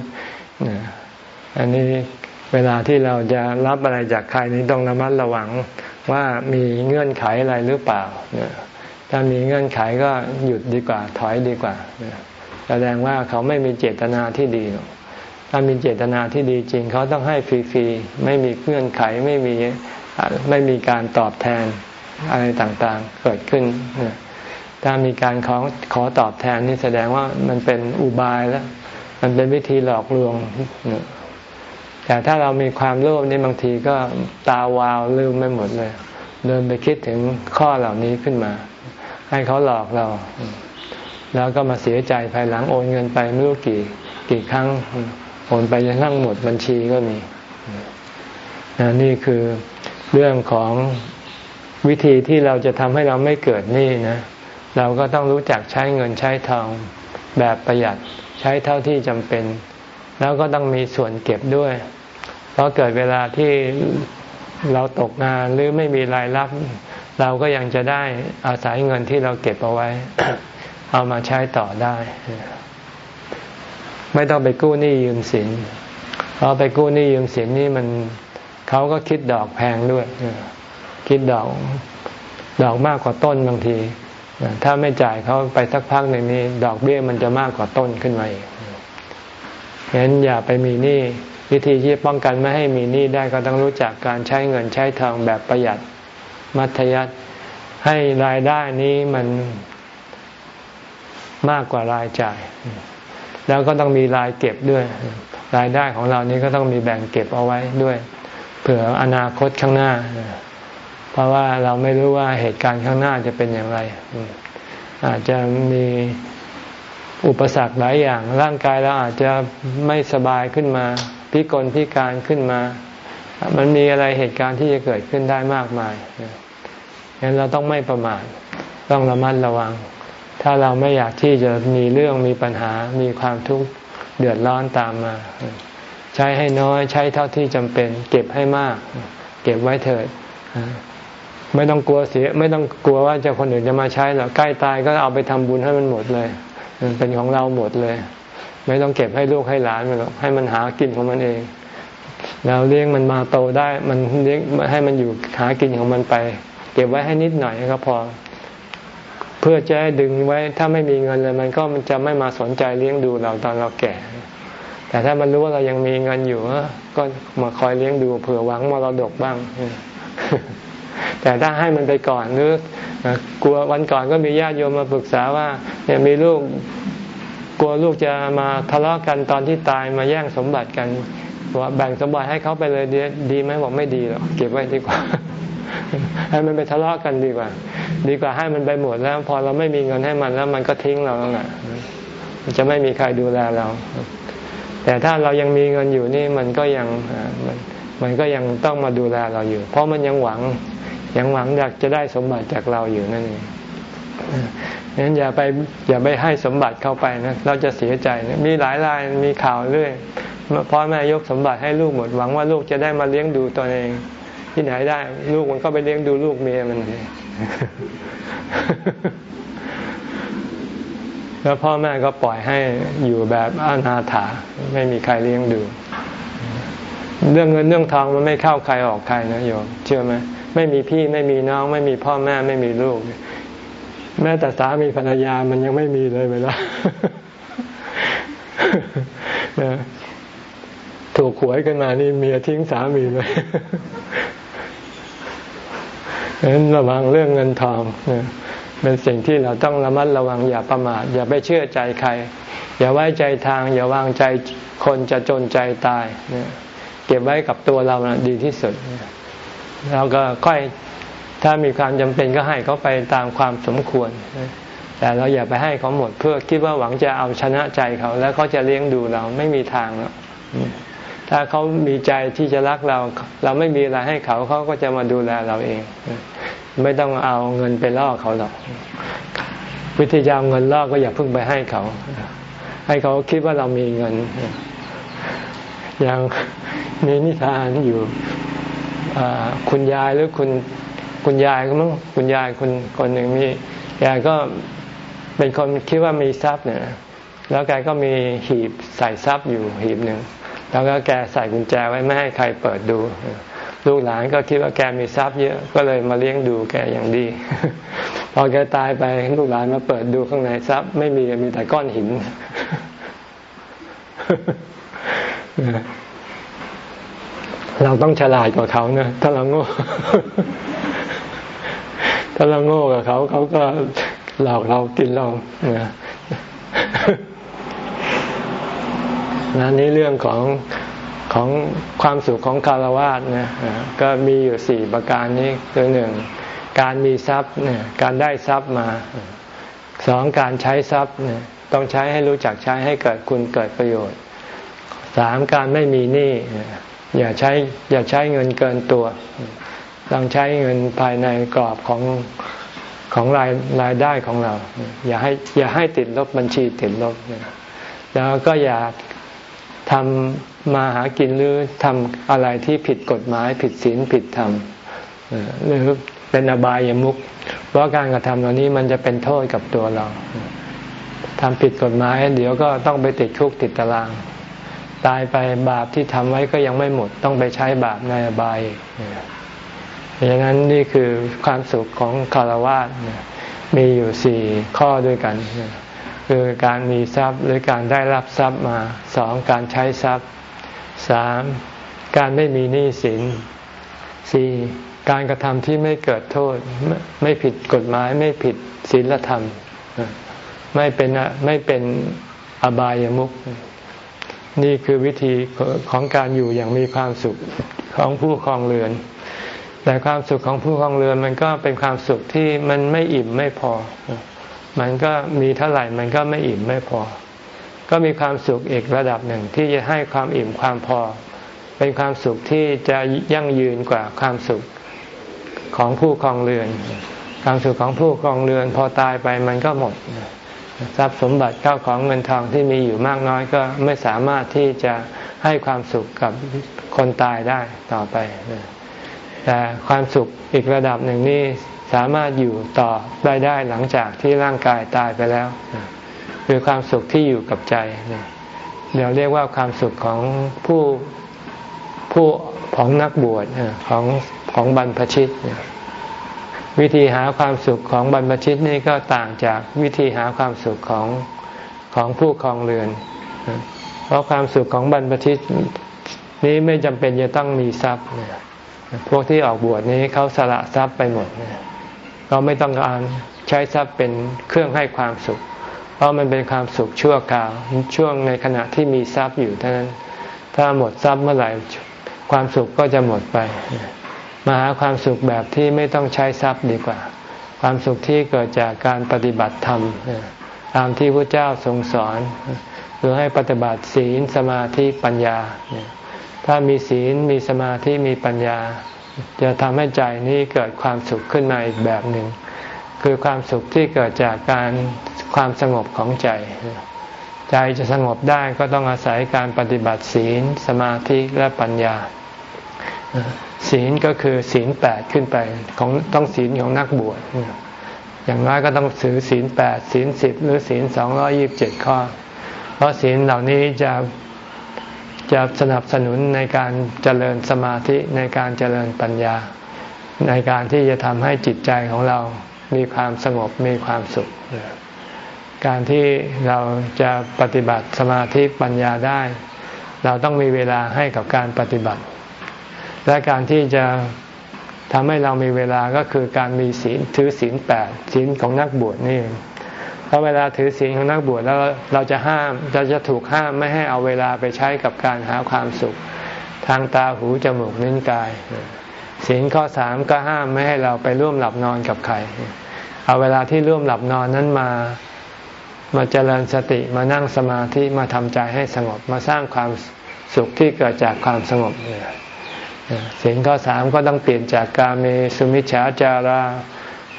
อันนี้เวลาที่เราจะรับอะไรจากใครนี้ต้องระมัดระวังว่ามีเงื่อนไขอะไรหรือเปล่าถ้ามีเงื่อนไขก็หยุดดีกว่า ถอยดีกว่าแสดงว่าเขาไม่มีเจตนาที่ดีหรอก ถ้ามีเจตนาที่ดีจริง เขาต้องให้ฟรีๆไม่มีเงื่อนไขไม่มีไม่มีการตอบแทนอะไรต่างๆเกิดขึ้น ถ้ามีการขอขอตอบแทนนี่แสดงว่ามันเป็นอุบายแล้ว มันเป็นวิธีหลอกลวง แต่ถ้าเรามีความโลภนี่บางทีก็ตาวาวลืมไม่หมดเลย เดินไปคิดถึงข้อเหล่านี้ขึ้นมา ให้เขาหลอกเรา แล้วก็มาเสียใจภายหลังโอนเงินไปไม่รู้กี่กี่ครั้ง นไปจนทั้งหมดบัญชีก็มีนี่คือเรื่องของวิธีที่เราจะทำให้เราไม่เกิดหนี้นะ เราก็ต้องรู้จักใช้เงินใช้ทองแบบประหยัดใช้เท่าที่จำเป็น แล้วก็ต้องมีส่วนเก็บด้วย เพราะเกิดเวลาที่เราตกงานหรือไม่มีรายรับ เราก็ยังจะได้อาศัยเงินที่เราเก็บเอาไว้ เอามาใช้ต่อได้ ไม่ต้องไปกู้หนี้ยืมสินเพราะไปกู้หนี้ยืมสินนี่มันเขาก็คิดดอกแพงด้วย คิดดอกดอกมากกว่าต้นบางที ถ้าไม่จ่ายเขาไปสักพักหนึ่งนี้ ดอกเบี้ยมันจะมากกว่าต้นขึ้นมาอีกงั้นอย่าไปมีหนี้วิธีที่ป้องกันไม่ให้มีหนี้ได้ก็ต้องรู้จักการใช้เงินใช้ทองแบบประหยัดมัธยัติให้รายได้นี้มันมากกว่ารายจ่าย แล้วก็ต้องมีรายเก็บด้วยรายได้ของเรานี้ก็ต้องมีแบ่งเก็บเอาไว้ด้วย เผื่ออนาคตข้างหน้า เพราะว่าเราไม่รู้ว่าเหตุการณ์ข้างหน้าจะเป็นอย่างไร อาจจะมีอุปสรรคหลายอย่าง ร่างกายเราอาจจะไม่สบายขึ้นมา พิกลพิการขึ้นมา มันมีอะไรเหตุการณ์ที่จะเกิดขึ้นได้มากมายงั้นเราต้องไม่ประมาทต้องระมัดระวัง ถ้าเราไม่อยากที่จะมีเรื่องมีปัญหา มีความทุกข์เดือดร้อนตามมา ใช้ให้น้อยใช้เท่าที่จำเป็น เก็บให้มาก เก็บไว้เถิดไม่ต้องกลัวเสีย ไม่ต้องกลัวว่าจะคนอื่นจะมาใช้หรอกใกล้ตายก็เอาไปทำบุญให้มันหมดเลยเป็นของเราหมดเลย ไม่ต้องเก็บให้ลูกให้หลานมันหรอกให้มันหากินของมันเองเราเลี้ยงมันมาโตได้ มันเลี้ยงให้มันอยู่หากินของมันไป เก็บไว้ให้นิดหน่อยก็พอ เพื่อจะให้ดึงไว้ถ้าไม่มีเงินเลยมันก็มันจะไม่มาสนใจเลี้ยงดูเราตอนเราแก่ แต่ถ้ามันรู้ว่าเรายังมีเงินอยู่ก็มาคอยเลี้ยงดูเผื่อหวังมรดกบ้าง แต่ถ้าให้มันไปก่อนหรือกลัววันก่อนก็มีญาติโยมมาปรึกษาว่าเนี่ยมีลูกกลัวลูกจะมาทะเลาะกันตอนที่ตายมาแย่งสมบัติกันว่าแบ่งสมบัติให้เขาไปเลยดีดีไหมบอกไม่ดีหรอกเก็บไว้ดีกว่า ให้มันไปทะเลาะกันดีกว่า ดีกว่าให้มันไปหมดแล้ว พอเราไม่มีเงินให้มันแล้ว มันก็ทิ้งเราแล้วนะมันจะไม่มีใครดูแลเรา แต่ถ้าเรายังมีเงินอยู่นี่มันก็ยังมันมันก็ยังต้องมาดูแลเราอยู่ เพราะมันยังหวังยังหวังอยากจะได้สมบัติจากเราอยู่นั่นเองนั้นอย่าไปอย่าไปให้สมบัติเข้าไปนะเราจะเสียใจนะมีหลายรายมีข่าวเรื่อยพ่อแม่ยกสมบัติให้ลูกหมดหวังว่าลูกจะได้มาเลี้ยงดูตัวเอง ที่ไหนได้ ลูกมันก็ไปเลี้ยงดูลูกเมียมัน แล้วพ่อแม่ก็ปล่อยให้อยู่แบบอนาถาไม่มีใครเลี้ยงดู เรื่องเงินเรื่องทองมันไม่เข้าใครออกใครนะโยมเชื่อไหมไม่มีพี่ไม่มีน้อง ไม่มีพ่อแม่ไม่มีลูก แม้แต่สามีภรรยามันยังไม่มีเลยเวลาถูกหวยกันมานี่เมียทิ้งสามีไป ฉะนั้นระวังเรื่องเงินทองเป็นสิ่งที่เราต้องระมัดระวังอย่าประมาทอย่าไปเชื่อใจใคร อย่าไว้ใจทาง อย่าวางใจคนจะจนใจตายเนี่ยเก็บไว้กับตัวเรานะดีที่สุดเราก็ค่อยถ้ามีความจำเป็นก็ให้เขาไปตามความสมควร แต่เราอย่าไปให้เขาหมดเพื่อคิดว่าหวังจะเอาชนะใจเขา แล้วเขาจะเลี้ยงดูเราไม่มีทางแล้ว ถ้าเขามีใจที่จะรักเรา เราไม่มีอะไรให้เขาเขาก็จะมาดูแลเราเอง ไม่ต้องเอาเงินไปล่อเขาหรอกวิธีจะเอาเงินล่อก็อย่าเพิ่งไปให้เขา ให้เขาคิดว่าเรามีเงิน อย่างมีนิทานอยู่คุณยายหรือคุณคุณยายก็มั้งคุณยายคนคนหนึ่งมีแกก็เป็นคนคิดว่ามีทรัพย์เนี่ยแล้วแกก็มีหีบใส่ทรัพย์อยู่หีบหนึ่ง แล้วก็แกใส่กุญแจไว้ไม่ให้ใครเปิดดู ลูกหลานก็คิดว่าแกมีทรัพย์เยอะก็เลยมาเลี้ยงดูแกอย่างดี พอแกตายไปลูกหลานมาเปิดดูข้างในทรัพย์ ไม่มีมีแต่ก้อนหินเราต้องฉลาดกว่าเขานะถ้าเราโง่ถ้าเราโง่กับเขาเขาก็หลอกเรากินเรานะ นะนี่เรื่องของของความสุขของคารวะนะก็มีอยู่สี่ประการนี้คือหนึ่งการมีทรัพย์เนี่ยการได้ทรัพย์มาสองการใช้ทรัพย์เนี่ยต้องใช้ให้รู้จักใช้ให้เกิดคุณเกิดประโยชน์สามการไม่มีหนี้อย่าใช้อย่าใช้เงินเกินตัวต้องใช้เงินภายในกรอบของของรายรายได้ของเรา อย่าให้อย่าให้ติดลบบัญชีติดลบแล้วก็อย่า ทำมาหากินหรือทำอะไรที่ผิดกฎหมาย ผิดศีลผิดธรรมหรือเป็นอบายามุกเพราะการกระทำเหล่านี้มันจะเป็นโทษกับตัวเราทำผิดกฎหมาย เดี๋ยวก็ต้องไปติดคุกติดตาราง ตายไปบาปที่ทำไว้ก็ยังไม่หมดต้องไปใช้บาปในอบายดังนั้นนี่คือความสุขของคารวะมีอยู่สี่ข้อด้วยกัน คือการมีทรัพย์หรือการได้รับทรัพย์มาสองการใช้ทรัพย์สามการไม่มีหนี้สินสี่การกระทำที่ไม่เกิดโทษ ไม่ผิดกฎหมายไม่ผิดศีลธรรม ไม่เป็นไม่เป็นอบายามุขนี่คือวิธีของการอยู่อย่างมีความสุขของผู้ครองเรือน แต่ความสุขของผู้ครองเรือนมันก็เป็นความสุขที่มันไม่อิ่มไม่พอ มันก็มีเท่าไหร่มันก็ไม่อิ่มไม่พอ ก็มีความสุขอีกระดับหนึ่งที่จะให้ความอิ่มความพอ เป็นความสุขที่จะยั่งยืนกว่าความสุขของผู้ครองเรือน ความสุขของผู้ครองเรือน พอตายไปมันก็หมดทรัพย์สมบัติเก้าของเงินทองที่มีอยู่มากน้อยก็ไม่สามารถที่จะให้ความสุขกับคนตายได้ต่อไปแต่ความสุขอีกระดับหนึ่งนี่สามารถอยู่ต่อได้ได้หลังจากที่ร่างกายตายไปแล้วคือความสุขที่อยู่กับใจเดี๋ยวเรียกว่าความสุขของผู้ผู้ของนักบวชของของบรรพชิต วิธีหาความสุขของบรรพชิตนี่ก็ต่างจากวิธีหาความสุขของของผู้ครองเรือน เพราะความสุขของบรรพชิตนี้ไม่จำเป็นจะต้องมีทรัพย์พวกที่ออกบวชนี้เขาสละทรัพย์ไปหมด เราไม่ต้องการใช้ทรัพย์เป็นเครื่องให้ความสุข เพราะมันเป็นความสุขชั่วคราวช่วงในขณะที่มีทรัพย์อยู่เท่านั้น ถ้าหมดทรัพย์เมื่อไหร่ความสุขก็จะหมดไป มาหาความสุขแบบที่ไม่ต้องใช้ทรัพย์ดีกว่า ความสุขที่เกิดจากการปฏิบัติธรรมตามที่พระเจ้าทรงสอนคือให้ปฏิบัติศีลสมาธิปัญญา ถ้ามีศีลมีสมาธิมีปัญญา จะทำให้ใจนี้เกิดความสุขขึ้นมาอีกแบบหนึ่ง คือความสุขที่เกิดจากการความสงบของใจ ใจจะสงบได้ก็ต้องอาศัยการปฏิบัติศีล สมาธิและปัญญา ศีลก็คือศีลแปดขึ้นไปของต้องศีลของนักบวชอย่างน้อยก็ต้องถือศีลแปดศีลสิบหรือศีลสองร้อยิบเจ็ดข้อ เพราะศีลเหล่านี้จะ จะสนับสนุนในการเจริญสมาธิในการเจริญปัญญา ในการที่จะทำให้จิตใจของเรามีความสงบมีความสุข การที่เราจะปฏิบัติสมาธิปัญญาได้ เราต้องมีเวลาให้กับการปฏิบัติ และการที่จะทำให้เรามีเวลาก็คือการมีศีลถือศีลแปดศีลของนักบวชนี่ ราะเวลาถือศีลของนักบวชแล้วเราจะห้ามเราจะถูกห้ามไม่ให้เอาเวลาไปใช้กับการหาความสุข ทางตาหูจมูกนิ้นกายศีลข้อสามก็ห้ามไม่ให้เราไปร่วมหลับนอนกับใคร เอาเวลาที่ร่วมหลับนอนนั้นมามาเจริญสติมานั่งสมาธิมาทำใจให้สงบมาสร้างความสุขที่เกิดจากความสงบเนี่ยศีลข้อสามก็ต้องเปลี่ยนจากกาเมสุมิชฌาจารา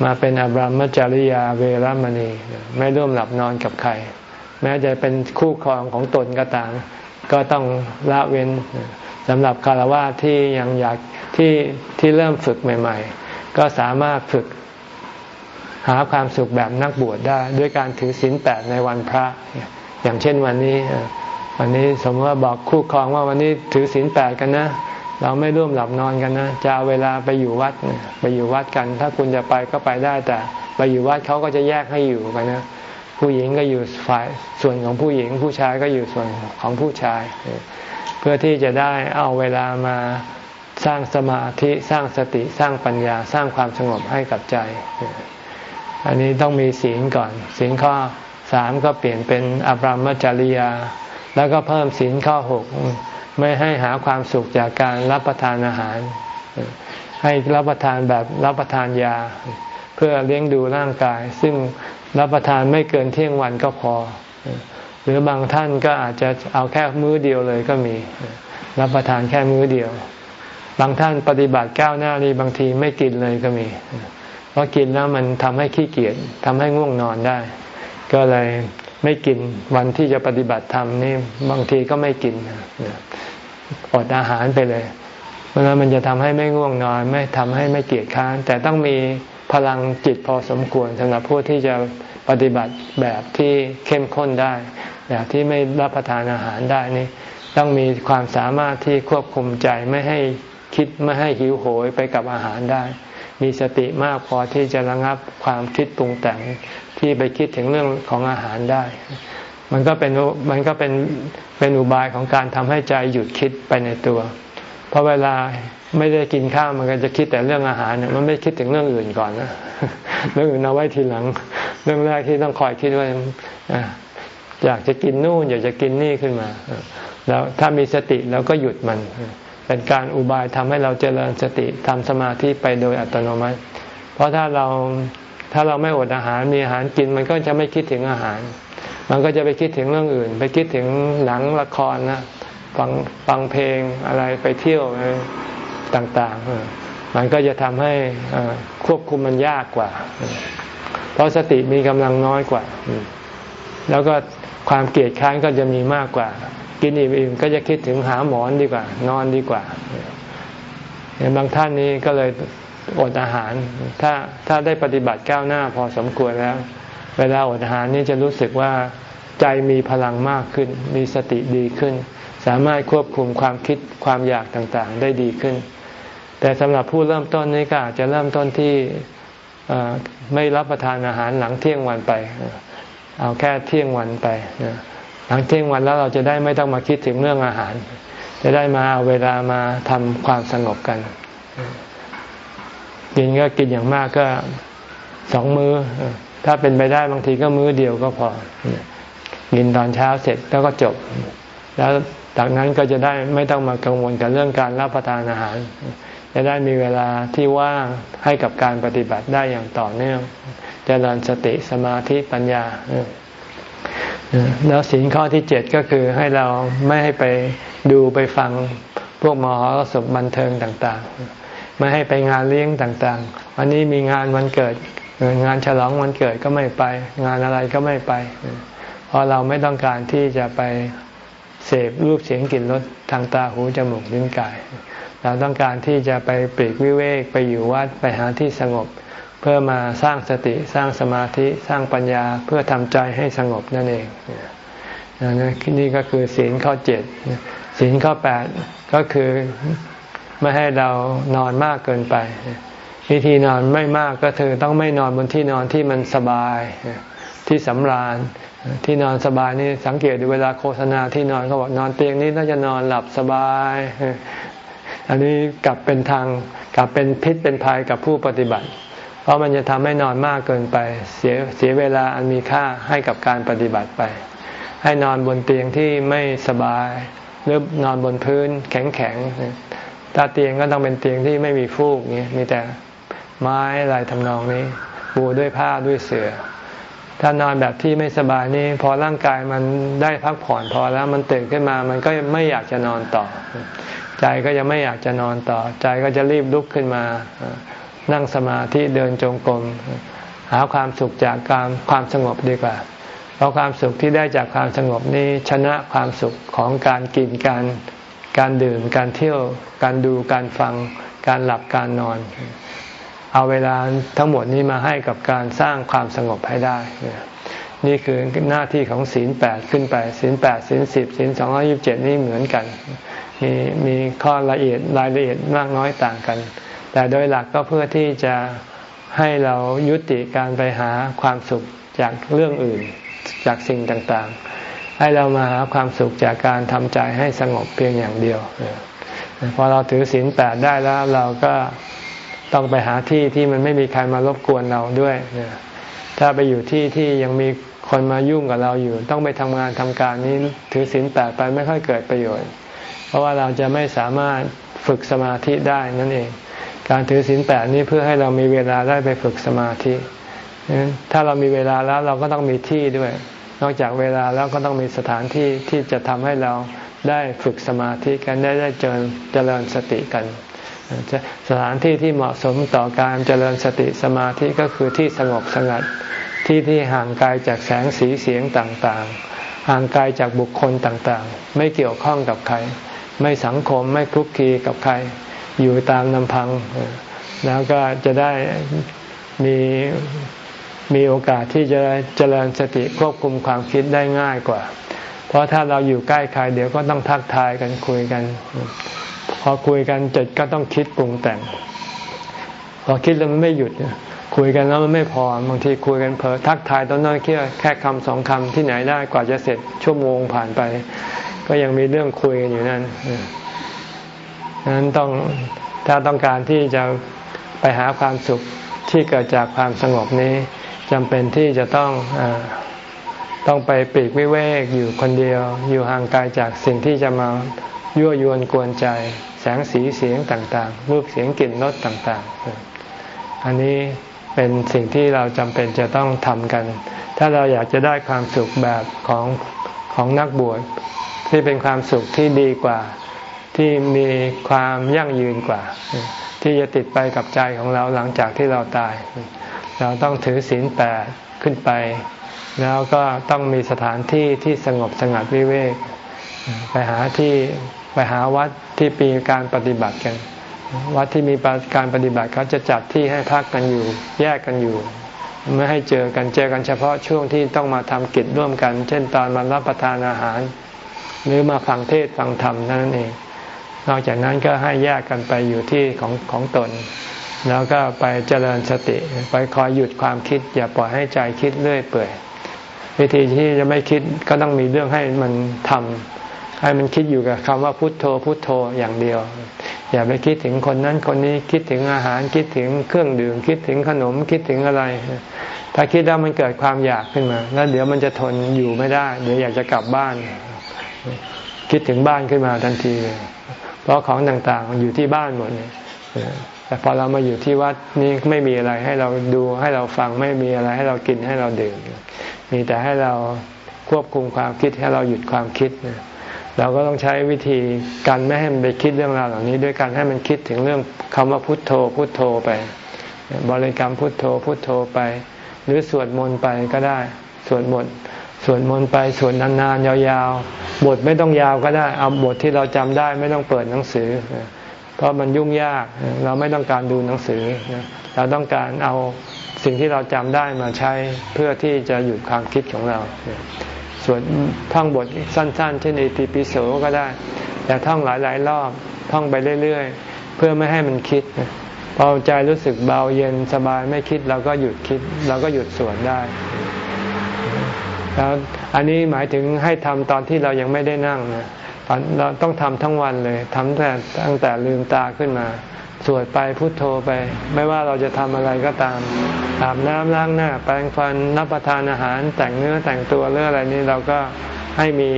มาเป็นอบรมจริยาเวรมณี ไม่ร่วมหลับนอนกับใคร แม้จะเป็นคู่ครองของตนก็ตาม ก็ต้องละเว้นสำหรับคารวะที่ยังอยากที่ที่เริ่มฝึกใหม่ ๆ ก็สามารถฝึกหาความสุขแบบนักบวชได้ ด้วยการถือศีลแปดในวันพระ อย่างเช่นวันนี้ วันนี้สมมติว่าบอกคู่ครองว่าวันนี้ถือศีลแปดกันนะ เราไม่ร่วมหลับนอนกันนะจะเอาเวลาไปอยู่วัดไปอยู่วัดกัน ถ้าคุณจะไปก็ไปได้แต่ ไปอยู่วัดเขาก็จะแยกให้อยู่กันนะผู้หญิงก็อยู่ฝ่ายส่วนของผู้หญิง ผู้ชายก็อยู่ส่วนของผู้ชาย เพื่อที่จะได้เอาเวลามาสร้างสมาธิสร้างสติสร้างปัญญาสร้างความสงบให้กับใจ อันนี้ต้องมีศีลก่อนศีลข้อสามก็เปลี่ยนเป็นอบรมจริยา แล้วก็เพิ่มศีลข้อหก ไม่ให้หาความสุขจากการรับประทานอาหาร ให้รับประทานแบบรับประทานยา เพื่อเลี้ยงดูร่างกาย ซึ่งรับประทานไม่เกินเที่ยงวันก็พอ หรือบางท่านก็อาจจะเอาแค่มื้อเดียวเลยก็มี รับประทานแค่มื้อเดียว บางท่านปฏิบัติก้าวหน้านี่บางทีไม่กินเลยก็มีเพราะกินแล้วมันทำให้ขี้เกียจทำให้ง่วงนอนได้ ก็เลย ไม่กินวันที่จะปฏิบัติธรรมนี่บางทีก็ไม่กินอดอาหารไปเลยเพราะนั้นมันจะทำให้ไม่ง่วงนอน ไม่ทำให้ไม่เกียจค้าน แต่ต้องมีพลังจิตพอสมควรสำหรับผู้ที่จะปฏิบัติแบบที่เข้มข้นได้ แบบที่ไม่รับประทานอาหารได้นี่ต้องมีความสามารถที่ควบคุมใจไม่ให้คิดไม่ให้หิวโหยไปกับอาหารได้ มีสติมากพอที่จะระงับความคิดปรุงแต่ง ที่ไปคิดถึงเรื่องของอาหารได้ มันก็เป็นมันก็เป็นเป็นอุบายของการทำให้ใจหยุดคิดไปในตัว เพราะเวลาไม่ได้กินข้าวมันก็จะคิดแต่เรื่องอาหารเนี่ยมันไม่คิดถึงเรื่องอื่นก่อนนะเรื่องอื่นเอาไว้ทีหลัง เรื่องแรกที่ต้องคอยคิดว่าอยากจะกินนู่น อยากจะกินนี่ขึ้นมา แล้วถ้ามีสติเราก็หยุดมัน เป็นการอุบายทำให้เราเจริญสติทำสมาธิไปโดยอัตโนมัติ เพราะถ้าเรา ถ้าเราไม่อดอาหารมีอาหารกินมันก็จะไม่คิดถึงอาหาร มันก็จะไปคิดถึงเรื่องอื่น ไปคิดถึงหนังละครนะฟังฟังเพลงอะไรไปเที่ยวต่างๆ มันก็จะทำให้ควบคุมมันยากกว่า เพราะสติมีกำลังน้อยกว่า แล้วก็ความเกลียดค้านก็จะมีมากกว่า กินอิ่มๆก็จะคิดถึงหาหมอนดีกว่า นอนดีกว่าบางท่านนี้ก็เลย อดอาหาร ถ้าถ้าได้ปฏิบัติก้าวหน้าพอสมควรแล้ว เวลาอดอาหารนี่จะรู้สึกว่าใจมีพลังมากขึ้น มีสติดีขึ้น สามารถควบคุมความคิดความอยากต่างๆ ได้ดีขึ้น แต่สำหรับผู้เริ่มต้นนี้ก็อาจจะเริ่มต้นที่ไม่รับประทานอาหารหลังเที่ยงวันไป เอาแค่เที่ยงวันไป หลังเที่ยงวันแล้วเราจะได้ไม่ต้องมาคิดถึงเรื่องอาหาร จะได้มาเอาเวลามาทำความสงบกัน กินก็กินอย่างมากก็สองมือ้อ ถ้าเป็นไปได้บางทีก็มื้อเดียวก็พอ กินตอนเช้าเสร็จแล้วก็จบ แล้วจากนั้นก็จะได้ไม่ต้องมากังวลกับเรื่องการรับประทานอาหาร จะได้มีเวลาที่ว่างให้กับการปฏิบัติได้อย่างต่อเนื่องจเจริญสติสมาธิปัญญาแล้วสินข้อที่เจ็ดก็คือให้เราไม่ให้ไปดูไปฟังพวกมหรสพบันเทิงต่าง ๆ ไม่ให้ไปงานเลี้ยงต่างๆ วันนี้มีงานวันเกิด งานฉลองวันเกิดก็ไม่ไป งานอะไรก็ไม่ไป เพราะเราไม่ต้องการที่จะไปเสพรูปเสียงกลิ่นรสทางตาหูจมูกลิ้นกาย เราต้องการที่จะไปปลีกวิเวกไปอยู่วัดไปหาที่สงบ เพื่อมาสร้างสติสร้างสมาธิสร้างปัญญาเพื่อทำใจให้สงบนั่นเองนี่ก็คือศีลข้อเจ็ดศีลข้อแปดก็คือ ไม่ให้เรานอนมากเกินไป วิธีนอนไม่มากก็คือต้องไม่นอนบนที่นอนที่มันสบายที่สำราญที่นอนสบายนี่สังเกตดูเวลาโฆษณาที่นอนเขาบอกนอนเตียงนี้น่าจะนอนหลับสบาย อันนี้กลับเป็นทางกลับเป็นพิษเป็นภัยกับผู้ปฏิบัติ เพราะมันจะทำให้นอนมากเกินไป เสียเสียเวลาอันมีค่าให้กับการปฏิบัติไป ให้นอนบนเตียงที่ไม่สบาย หรือนอนบนพื้นแข็งๆ ถ้าเตียงก็ต้องเป็นเตียงที่ไม่มีฟูกนี้มีแต่ไม้ลายทำนองนี้ปูด้วยผ้าด้วยเสือ่อถ้านอนแบบที่ไม่สบายนี่พอร่างกายมันได้พักผ่อนพอแล้วมันตื่นขึ้นมามันก็ไม่อยากจะนอนต่อ ใจก็ยังไม่อยากจะนอนต่อ ใจก็จะรีบลุกขึ้นมา นั่งสมาธิเดินจงกรมหาความสุขจากการความสงบดีกว่า เพราะความสุขที่ได้จากความสงบนี้ชนะความสุขของการกินการ การดื่ม การเที่ยว การดู การฟัง การหลับ การนอน เอาเวลาทั้งหมดนี้มาให้กับการสร้างความสงบให้ได้ นี่คือหน้าที่ของศีลแปดขึ้นไป ศีลแปดศีลสิบศีลสองร้อยิบเจ็ดนี่เหมือนกัน มีมีข้อละเอียดรายละเอียดมากน้อยต่างกัน แต่โดยหลักก็เพื่อที่จะให้เรายุติการไปหาความสุขจากเรื่องอื่นจากสิ่งต่างๆ ให้เรามาหาความสุขจากการทำใจให้สงบเพียงอย่างเดียวพอเราถือศีลแปดได้แล้วเราก็ต้องไปหาที่ที่มันไม่มีใครมารบกวนเราด้วยถ้าไปอยู่ที่ที่ยังมีคนมายุ่งกับเราอยู่ ต้องไปทำงานทำการนี้ถือศีลแปดไปไม่ค่อยเกิดประโยชน์ เพราะว่าเราจะไม่สามารถฝึกสมาธิได้นั่นเอง การถือศีลแปดนี้เพื่อให้เรามีเวลาได้ไปฝึกสมาธิถ้าเรามีเวลาแล้วเราก็ต้องมีที่ด้วย นอกจากเวลาแล้วก็ต้องมีสถานที่ที่จะทำให้เราได้ฝึกสมาธิกันได้ได้เจริญเจริญสติกันสถานที่ที่เหมาะสมต่อการเจริญสติสมาธิก็คือที่สงบสงัดที่ที่ห่างไกลจากแสงสีเสียงต่างๆ ห่างไกลจากบุคคลต่างๆ ไม่เกี่ยวข้องกับใคร ไม่สังคมไม่คลุกคลีกับใคร อยู่ตามลำพัง แล้วก็จะได้มี มีโอกาสที่จะเจริญสติควบคุมความคิดได้ง่ายกว่า เพราะถ้าเราอยู่ใกล้ใครเดี๋ยวก็ต้องทักทายกันคุยกัน พอคุยกันจดก็ต้องคิดปรุงแต่ง พอคิดแล้วมันไม่หยุดคุยกันแล้วมันไม่พอบางทีคุยกันเพอทักทายตอนนั้นแค่แค่คำสองคำที่ไหนได้กว่าจะเสร็จชั่วโมงผ่านไป ก็ยังมีเรื่องคุยกันอยู่นั่นนั้นต้องถ้าต้องการที่จะไปหาความสุขที่เกิดจากความสงบนี้ จำเป็นที่จะต้องอต้องไปปีกวิเวกอยู่คนเดียว อยู่ห่างไกลจากสิ่งที่จะมายั่วยวนกวนใจ แสงสีเสียงต่างๆ รูปเสียงกลิ่นรสต่างๆ อันนี้เป็นสิ่งที่เราจำเป็นจะต้องทำกัน ถ้าเราอยากจะได้ความสุขแบบของของนักบวชที่เป็นความสุขที่ดีกว่าที่มีความยั่งยืนกว่า ที่จะติดไปกับใจของเราหลังจากที่เราตาย เราต้องถือศีลแปดขึ้นไป แล้วก็ต้องมีสถานที่ที่สงบสงัดวิเวก ไปหาที่ไปหาวัดที่มีการปฏิบัติกัน วัดที่มีการปฏิบัติเขาจะจัดที่ให้พักกันอยู่ แยกกันอยู่ ไม่ให้เจอกันเจอกันเฉพาะช่วงที่ต้องมาทำกิจร่วมกัน เช่นตอนมารับประทานอาหาร หรือมาฟังเทศฟังธรรมนั่นเองนอกจากนั้นก็ให้แยกกันไปอยู่ที่ของของตน แล้วก็ไปเจริญสติ ไปคอยหยุดความคิด อย่าปล่อยให้ใจคิดเรื่อยเปื่อยวิธีที่จะไม่คิดก็ต้องมีเรื่องให้มันทำให้มันคิดอยู่กับคำว่าพุทโธพุทโธอย่างเดียว อย่าไปคิดถึงคนนั้นคนนี้คิดถึงอาหารคิดถึงเครื่องดื่มคิดถึงขนมคิดถึงอะไร ถ้าคิดแล้วมันเกิดความอยากขึ้นมา แล้วเดี๋ยวมันจะทนอยู่ไม่ได้ เดี๋ยวอยากจะกลับบ้าน คิดถึงบ้านขึ้นมาทันทีเลยเพราะของต่างๆมันอยู่ที่บ้านหมดเนี่ย แต่พอเรามาอยู่ที่วัดนี่ไม่มีอะไรให้เราดูให้เราฟังไม่มีอะไรให้เรากินให้เราดื่ม มีแต่ให้เราควบคุมความคิดให้เราหยุดความคิดเราก็ต้องใช้วิธีการไม่ให้มันไปคิดเรื่องราวเหล่านี้ ด้วยการให้มันคิดถึงเรื่องคำว่าพุทโธพุทโธไป บริกรรมพุทโธพุทโธไป หรือสวดมนต์ไปก็ได้สวดมนต์สวดมนต์ไปสวดนานๆยาวๆบทไม่ต้องยาวก็ได้เอาบทที่เราจำได้ไม่ต้องเปิดหนังสือ ราะมันยุ่งยากเราไม่ต้องการดูหนังสือ เราต้องการเอาสิ่งที่เราจำได้มาใช้เพื่อที่จะหยุดความคิดของเราส่วนท่องบทสั้นๆ เช่นอิติปิโสก็ได้ แต่ท่องหลายๆ รอบท่องไปเรื่อยๆ เพื่อไม่ให้มันคิดพอใจรู้สึกเบาเย็นสบายไม่คิดเราก็หยุดคิด เราก็หยุดสวดได้แล้วอันนี้หมายถึงให้ทำตอนที่เรายังไม่ได้นั่งนะ ตอนเราต้องทำทั้งวันเลยทำแต่ตั้งแต่ลืมตาขึ้นมา สวดไปพุโทโธไป ไม่ว่าเราจะทำอะไรก็ตามอาบน้ำล้างหน้า แปรงฟันรับประทานอาหาร แต่งเนื้อแต่งตัวเรื่องอะไรนี้เราก็ให้มี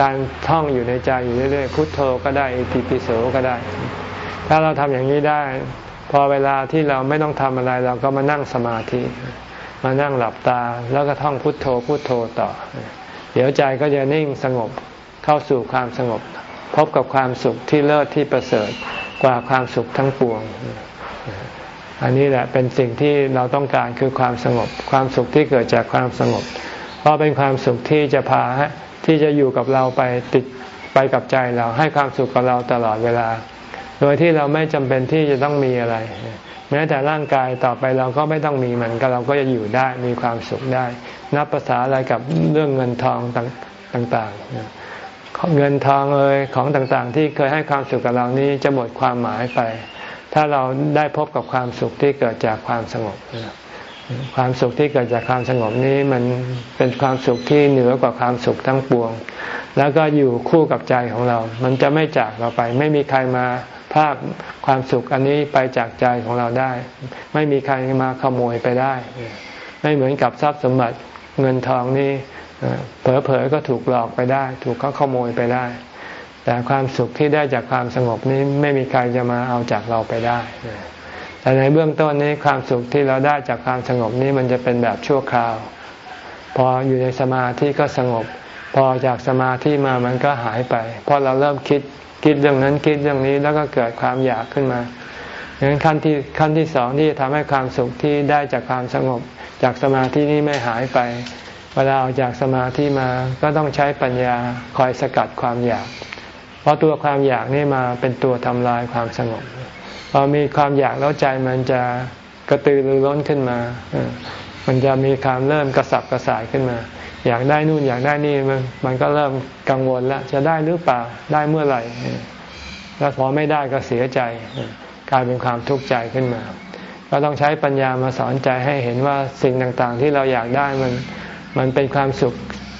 การท่องอยู่ในใจอยู่เรื่อยๆพุโทโธก็ได้อิติปิโสก็ได้ ถ้าเราทำอย่างนี้ได้ พอเวลาที่เราไม่ต้องทำอะไร เราก็มานั่งสมาธิ มานั่งหลับตาแล้วก็ท่องพุทโธพุทโธต่อ เดี๋ยวใจก็จะนิ่งสงบ เข้าสู่ความสงบ พบกับความสุขที่เลิศที่ประเสริฐกว่าความสุขทั้งปวง อันนี้แหละเป็นสิ่งที่เราต้องการคือความสงบ ความสุขที่เกิดจากความสงบ เพราะเป็นความสุขที่จะพาที่จะอยู่กับเราไปติดไปกับใจเราให้ความสุขกับเราตลอดเวลา โดยที่เราไม่จำเป็นที่จะต้องมีอะไร แม้แต่ร่างกายต่อไปเราก็ไม่ต้องมีมันก็เราก็จะอยู่ได้มีความสุขได้ นับภาษาอะไรกับเรื่องเงินทองต่างๆ เงินทองเอ่ยของต่างๆ ที่เคยให้ความสุขกับเรานี้จะหมดความหมายไป ถ้าเราได้พบกับความสุขที่เกิดจากความสงบความสุขที่เกิดจากความสงบนี้มันเป็นความสุขที่เหนือกว่าความสุขทั้งปวง แล้วก็อยู่คู่กับใจของเรา มันจะไม่จากเราไป ไม่มีใครมาภาคความสุขอันนี้ไปจากใจของเราได้ ไม่มีใครมาขโมยไปได้ ไม่เหมือนกับทรัพย์สมบัติเงินทองนี่ เผลอๆก็ถูกหลอกไปได้ ถูกเขาขโมยไปได้ แต่ความสุขที่ได้จากความสงบนี้ไม่มีใครจะมาเอาจากเราไปได้ แต่ในเบื้องต้นนี้ความสุขที่เราได้จากความสงบนี้มันจะเป็นแบบชั่วคราว พออยู่ในสมาธิก็สงบ พอจากสมาธิมามันก็หายไปเพราะเราเริ่มคิดคิดเรื่องนั้นคิดเรื่องนี้แล้วก็เกิดความอยากขึ้นมาดังนั้นขั้นที่ขั้นที่สองที่จะทำให้ความสุขที่ได้จากความสงบ จากสมาธินี้ไม่หายไป เวลาออกจากสมาธิมาก็ต้องใช้ปัญญาคอยสกัดความอยาก เพราะตัวความอยากนี่มาเป็นตัวทำลายความสงบพอมีความอยากแล้วใจมันจะกระตือรือร้นขึ้นมา มันจะมีความเริ่มกระสับกระส่ายขึ้นมา อยากได้นู่นอยากได้นี่มันมันก็เริ่มกังวลแล้วจะได้หรือเปล่าได้เมื่อไหร่ แล้วพอไม่ได้ก็เสียใจกลายเป็นความทุกข์ใจขึ้นมา ก็ต้องใช้ปัญญามาสอนใจให้เห็นว่าสิ่งต่างๆ ที่เราอยากได้มัน มันเป็นความสุข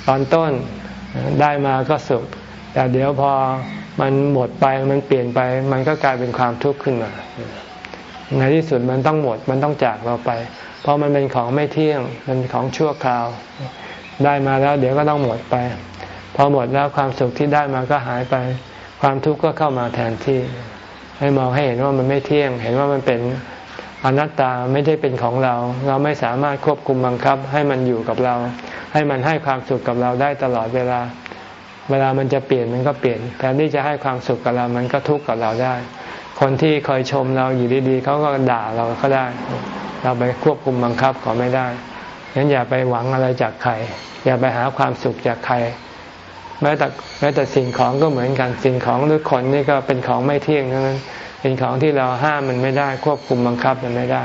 ตอนต้นได้มาก็สุข แต่เดี๋ยวพอมันหมดไปมันเปลี่ยนไป มันก็กลายเป็นความทุกข์ขึ้นมา ในที่สุดมันต้องหมดมันต้องจากเราไป เพราะมันเป็นของไม่เที่ยงมันของชั่วคราว ได้มาแล้ว เดี๋ยวก็ต้องหมดไป พอหมดแล้วความสุขที่ได้มาก็หายไป ความทุกข์ก็เข้ามาแทนที่ ให้มองให้เห็นว่ามันไม่เที่ยง เห็นว่ามันเป็น อนัตตาไม่ได้เป็นของเรา เราไม่สามารถควบคุมบังคับ ให้มันอยู่กับเรา ให้มันให้ความสุขกับเราได้ตลอดเวลา เวลามันจะเปลี่ยนมันก็เปลี่ยนแทนที่จะให้ความสุขกับเรามันก็ทุกข์กับเราได้ คนที่คอยชมเราอยู่ดีๆเขาก็ด่าเราก็ได้ เราไปควบคุมบังคับเขาไม่ได้งั้นอย่าไปหวังอะไรจากใคร อย่าไปหาความสุขจากใครแม้แต่แม้แต่สิ่งของก็เหมือนกันสิ่งของหรือคนนี่ก็เป็นของไม่เที่ยงทั้งนั้น เป็นของที่เราห้ามมันไม่ได้ ควบคุมบังคับมันไม่ได้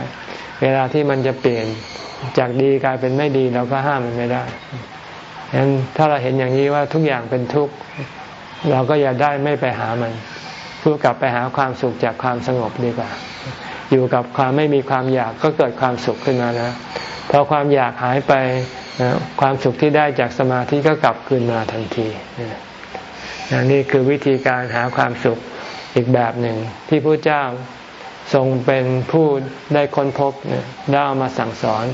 เวลาที่มันจะเปลี่ยนจากดีกลายเป็นไม่ดีเราก็ห้ามมันไม่ได้ฉะนั้นถ้าเราเห็นอย่างนี้ว่าทุกอย่างเป็นทุกข์เราก็อย่าได้ไม่ไปหามันเพูดกลับไปหาความสุขจากความสงบดีกว่า อยู่กับความไม่มีความอยากก็เกิดความสุขขึ้นมานะพอความอยากหายไปความสุขที่ได้จากสมาธิก็กลับคืนมาทันทีนี่คือวิธีการหาความสุข อีกแบบหนึ่ง ที่พระเจ้าทรงเป็นผู้ได้ค้นพบเนี่ยได้เอามาสั่งสอน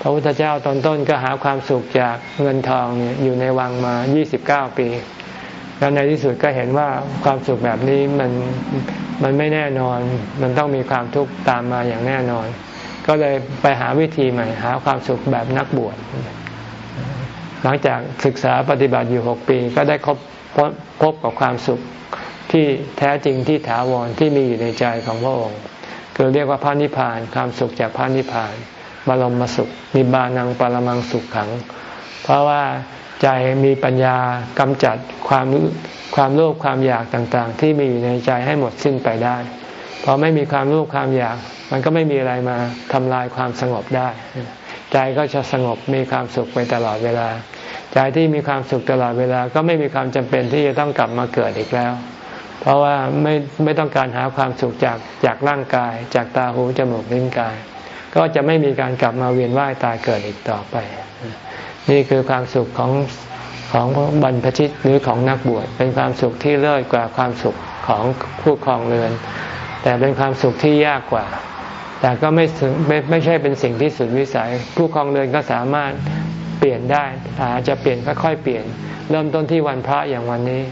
พระพุทธเจ้าตอนต้นก็หาความสุขจากเงินทองอยู่ในวังมา 29 ปี แล้วในที่สุดก็เห็นว่าความสุขแบบนี้มันมันไม่แน่นอน มันต้องมีความทุกข์ตามมาอย่างแน่นอน ก็เลยไปหาวิธีใหม่ หาความสุขแบบนักบวชหลังจากศึกษาปฏิบัติอยู่หกปี ก็ได้พบพบกับความสุข ที่แท้จริงที่ถาวรที่มีอยู่ในใจของพระองค์คือเรียกว่าพระนิพพานความสุขจากพระนิพพานบรมสุขนิบานังปรมังสุขขัง เพราะว่าใจมีปัญญากำจัดความความโลภความอยากต่างๆ ที่มีอยู่ในใจให้หมดสิ้นไปได้พอไม่มีความโลภความอยาก มันก็ไม่มีอะไรมาทำลายความสงบได้ ใจก็จะสงบมีความสุขไปตลอดเวลา ใจที่มีความสุขตลอดเวลา ก็ไม่มีความจำเป็นที่จะต้องกลับมาเกิดอีกแล้ว เพราะว่าไม่ไม่ต้องการหาความสุขจากจากร่างกาย จากตาหูจมูกลิ้นกาย ก็จะไม่มีการกลับมาเวียนว่ายตายเกิดอีกต่อไป นี่คือความสุขของของบรรพชิตหรือของนักบวชเป็นความสุขที่เลิศกว่าความสุขของผู้ครองเรือน แต่เป็นความสุขที่ยากกว่า แต่ก็ไม่ไม่ไม่ใช่เป็นสิ่งที่สุดวิสัย ผู้ครองเรือนก็สามารถเปลี่ยนได้อาจจะเปลี่ยนค่อยๆเปลี่ยน เริ่มต้นที่วันพระอย่างวันนี้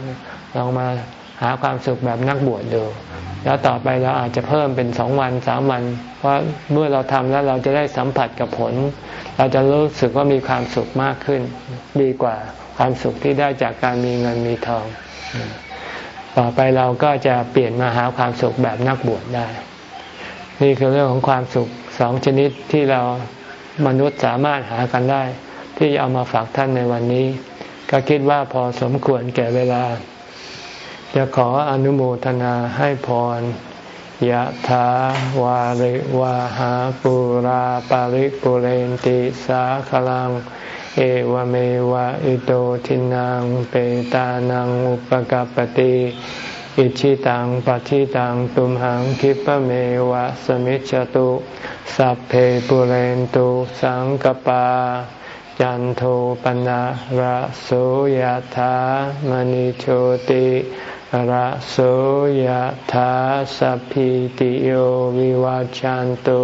ลองมา หาความสุขแบบนักบวชดู แล้วต่อไปเราอาจจะเพิ่มเป็นสองวันสามวัน เพราะเมื่อเราทำแล้วเราจะได้สัมผัสกับผล เราจะรู้สึกว่ามีความสุขมากขึ้น ดีกว่าความสุขที่ได้จากการมีเงินมีทอง ต่อไปเราก็จะเปลี่ยนมาหาความสุขแบบนักบวชได้ นี่คือเรื่องของความสุขสองชนิดที่เรามนุษย์สามารถหากันได้ ที่เอามาฝากท่านในวันนี้ ก็คิดว่าพอสมควรแก่เวลา จะขออนุโมทนาให้พรยะถาวาริวาหาปุราปาริปุเรนติสาคลัง เอวเมวะอิโตทินังเปตานังอุปกปติอิชิตังปฏิตังตุมหังคิปเมวะสมิจจตุสัพเพปุเรนตุสังกปา จันโทปนะระโสยธามณิโชติ ระโสยธาสัพพิติโยวิวาจันตุ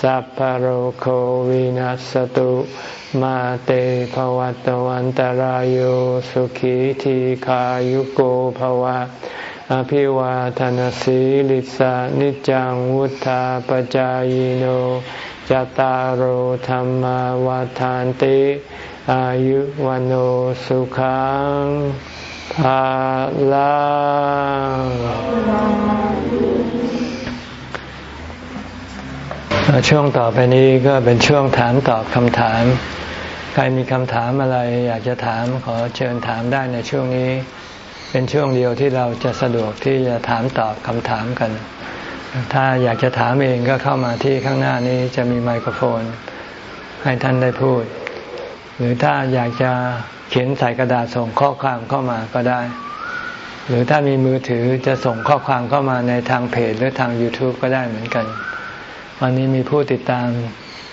สัพพโรโควินัสตุมาเตภวัตวันตารโยสุขีทีขายุโกภวะ อภิวาทนสีลิสานิจังวุธาปจายโนจตารโหธรรมวาทานติ อายุวันโอสุขัง ภาลังช่วงต่อไปนี้ก็เป็นช่วงถามตอบคำถาม ใครมีคำถามอะไรอยากจะถามขอเชิญถามได้ในช่วงนี้ เป็นช่วงเดียวที่เราจะสะดวกที่จะถามตอบคำถามกัน ถ้าอยากจะถามเองก็เข้ามาที่ข้างหน้านี้จะมีไมโครโฟน ให้ท่านได้พูด หรือถ้าอยากจะเขียนใส่กระดาษส่งข้อความเข้ามาก็ได้ หรือถ้ามีมือถือจะส่งข้อความเข้ามาในทางเพจหรือทาง YouTube ก็ได้เหมือนกัน วันนี้มีผู้ติดตาม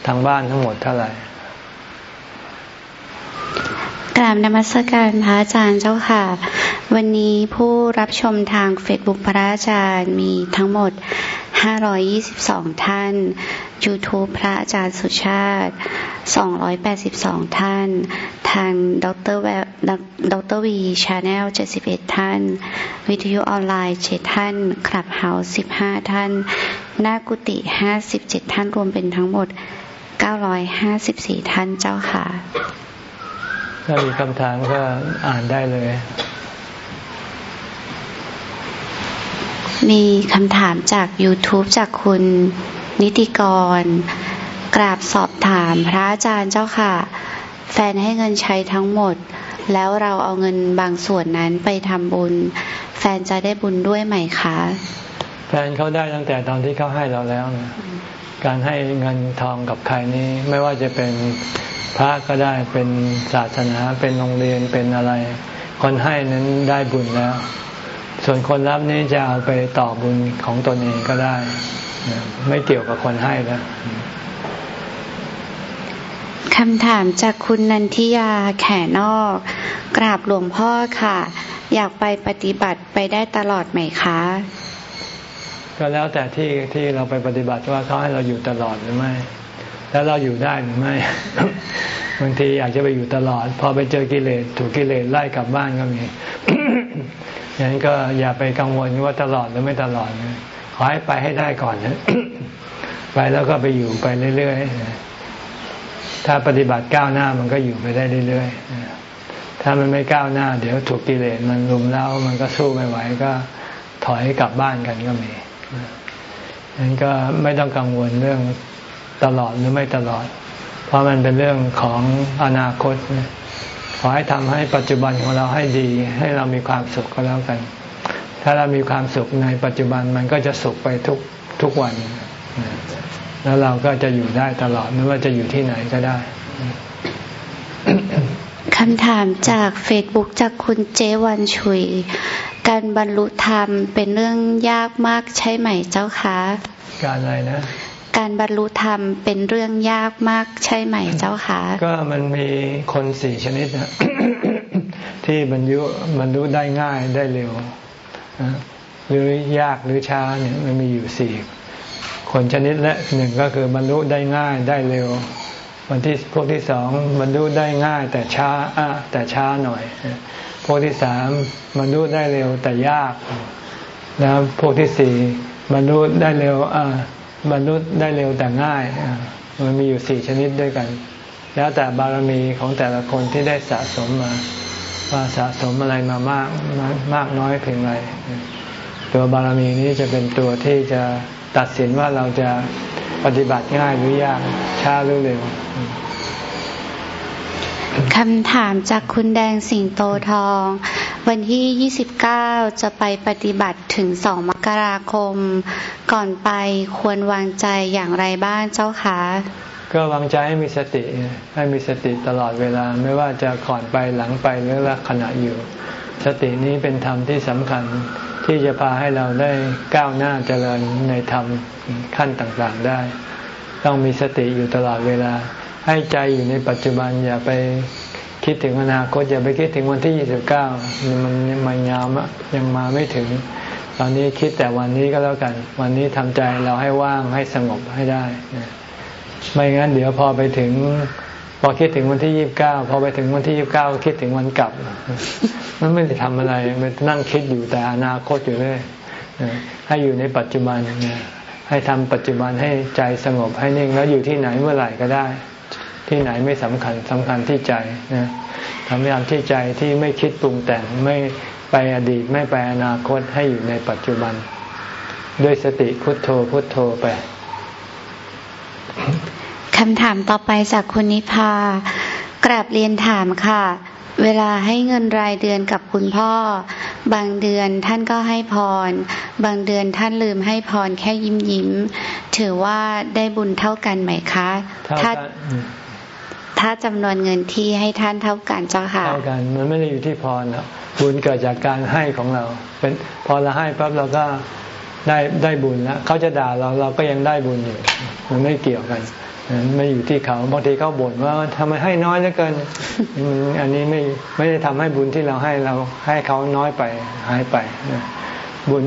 ทางบ้านทั้งหมดเท่าไหร่กราบนมัสการพระอาจารย์เจ้าค่ะ วันนี้ผู้รับชมทางเฟซบุ๊กพระอาจารย์มีทั้งหมด 522 ท่าน YouTube พระอาจารย์สุชาติ 282 ท่าน ทางดร.แวดร.วี Channel 71 ท่าน วิทยุออนไลน์7ท่าน Clubhouse 15 ท่าน หน้ากุฏิ57 ท่านรวมเป็นทั้งหมด 954 ท่านเจ้าค่ะ ถ้ามีคำถามก็อ่านได้เลยมีคำถามจาก YouTube จากคุณ นิติกร กราบสอบถามพระอาจารย์เจ้าค่ะ แฟนให้เงินใช้ทั้งหมด แล้วเราเอาเงินบางส่วนนั้นไปทำบุญ แฟนจะได้บุญด้วยไหมคะ แฟนเขาได้ตั้งแต่ตอนที่เขาให้เราแล้วนะการให้เงินทองกับใครนี้ไม่ว่าจะเป็นพระก็ได้เป็นศาสนาเป็นโรงเรียนเป็นอะไร คนให้นั้นได้บุญแล้ว ส่วนคนรับนี้จะเอาไปต่อบุญของตนเองก็ได้ ไม่เกี่ยวกับคนให้แล้วคำถามจากคุณนันทิยาแขนอก กราบหลวงพ่อค่ะ อยากไปปฏิบัติไปได้ตลอดไหมคะ ก็แล้วแต่ที่ที่เราไปปฏิบัติว่าเขาให้เราอยู่ตลอดหรือไม่ แล้วเราอยู่ได้หรือไม่บางทีอยากจะไปอยู่ตลอด พอไปเจอกิเลสถูกกิเลสไล่กลับบ้านก็มีอย่างนั้นก็อย่าไปกังวลว่าตลอดหรือไม่ตลอด ขอให้ไปให้ได้ก่อนนะไปแล้วก็ไปอยู่ไปเรื่อยๆถ้าปฏิบัติก้าวหน้ามันก็อยู่ไปได้เรื่อยๆถ้ามันไม่ก้าวหน้า เดี๋ยวถูกกิเลสมันลุมแล้วมันก็สู้ไม่ไหวก็ถอยกลับบ้านกันก็มีนั้นก็ไม่ต้องกังวลเรื่องตลอดหรือไม่ตลอด เพราะมันเป็นเรื่องของอนาคต ขอให้ทำให้ปัจจุบันของเราให้ดี ให้เรามีความสุขก็แล้วกัน ถ้าเรามีความสุขในปัจจุบันมันก็จะสุขไปทุกทุกวัน แล้วเราก็จะอยู่ได้ตลอดไม่ว่าจะอยู่ที่ไหนก็ได้คำถามจากเฟซบุ๊กจากคุณเจวันชุย การบรรลุธรรมเป็นเรื่องยากมากใช่ไหมเจ้าคะการอะไรนะ การบรรลุธรรมเป็นเรื่องยากมากใช่ไหมเจ้าคะก็มันมีคนสี่ชนิดนะที่บรรลุบรรลุได้ง่ายได้เร็ว หรือยากหรือช้าเนี่ยมันมีอยู่สี่คนชนิดและหนึ่งก็คือบรรลุได้ง่ายได้เร็ววันที่พวกที่สองบรรลุได้ง่าย แต่ช้าอะแต่ช้าหน่อย พวกที่สามบรรลุได้เร็วแต่ยากแล้วพวกที่สี่บรรลุได้เร็วอะบรรลุได้เร็วแต่ง่ายมันมีอยู่สี่ชนิดด้วยกัน แล้วแต่บารมีของแต่ละคนที่ได้สะสมมา ว่าสะสมอะไรมามากมากน้อยเพียงไรตัวบารมีนี้จะเป็นตัวที่จะตัดสินว่าเราจะปฏิบัติง่ายหรือยากช้าหรือเร็วคำถามจากคุณแดงสิงโตทอง วันที่ 29 จะไปปฏิบัติถึงสองมกราคม ก่อนไปควรวางใจอย่างไรบ้างเจ้าคะ ก็วางใจให้มีสติ ให้มีสติตลอดเวลาไม่ว่าจะก่อนไปหลังไปหรือว่าขณะอยู่ สตินี้เป็นธรรมที่สำคัญที่จะพาให้เราได้ก้าวหน้าเจริญในธรรมขั้นต่างๆได้ ต้องมีสติอยู่ตลอดเวลา ให้ใจอยู่ในปัจจุบันอย่าไปคิดถึงอนาคตอย่าไปคิดถึงวันที่ยี่สิบเก้ามันมันยาวยังมาไม่ถึง ตอนนี้คิดแต่วันนี้ก็แล้วกัน วันนี้ทำใจเราให้ว่างให้สงบให้ได้ ไม่งั้นเดี๋ยวพอไปถึง พอคิดถึงวันที่ยี่บเก้าพอไปถึงวันที่ยี่บเก้าคิดถึงวันกลับ มันไม่ได้ทำอะไรมันนั่งคิดอยู่แต่อนาคตอยู่เลยให้อยู่ในปัจจุบันให้ทำปัจจุบันให้ใจสงบให้นิ่งแล้วอยู่ที่ไหนเมื่อไหร่ก็ได้ ที่ไหนไม่สำคัญสำคัญที่ใจนะทำอย่างที่ใจที่ไม่คิดปรุงแต่งไม่ไปอดีตไม่ไปอนาคตให้อยู่ในปัจจุบัน ด้วยสติพุทโธพุทโธไป คำถามต่อไปจากคุณนิพากราบเรียนถามค่ะ เวลาให้เงินรายเดือนกับคุณพ่อ บางเดือนท่านก็ให้พร บางเดือนท่านลืมให้พรแค่ยิ้มยิ้ม ถือว่าได้บุญเท่ากันไหมคะ ถ้าถ้าจำนวนเงินที่ให้ท่านเท่ากันเจ้าค่ะ เท่ากัน มันไม่ได้อยู่ที่พรนะบุญเกิดจากการให้ของเรา เป็นพอเราให้ปั๊บเราก็ ได้ได้บุญแล้วเขาจะด่าเราเราก็ยังได้บุญอยู่มันไม่เกี่ยวกันไม่อยู่ที่เขาบางทีเขาบ่นว่าทำไมให้น้อยเหลือเกิน อันนี้ไม่ไม่ได้ทำให้บุญที่เราให้เราให้เขาน้อยไปหายไป บุญ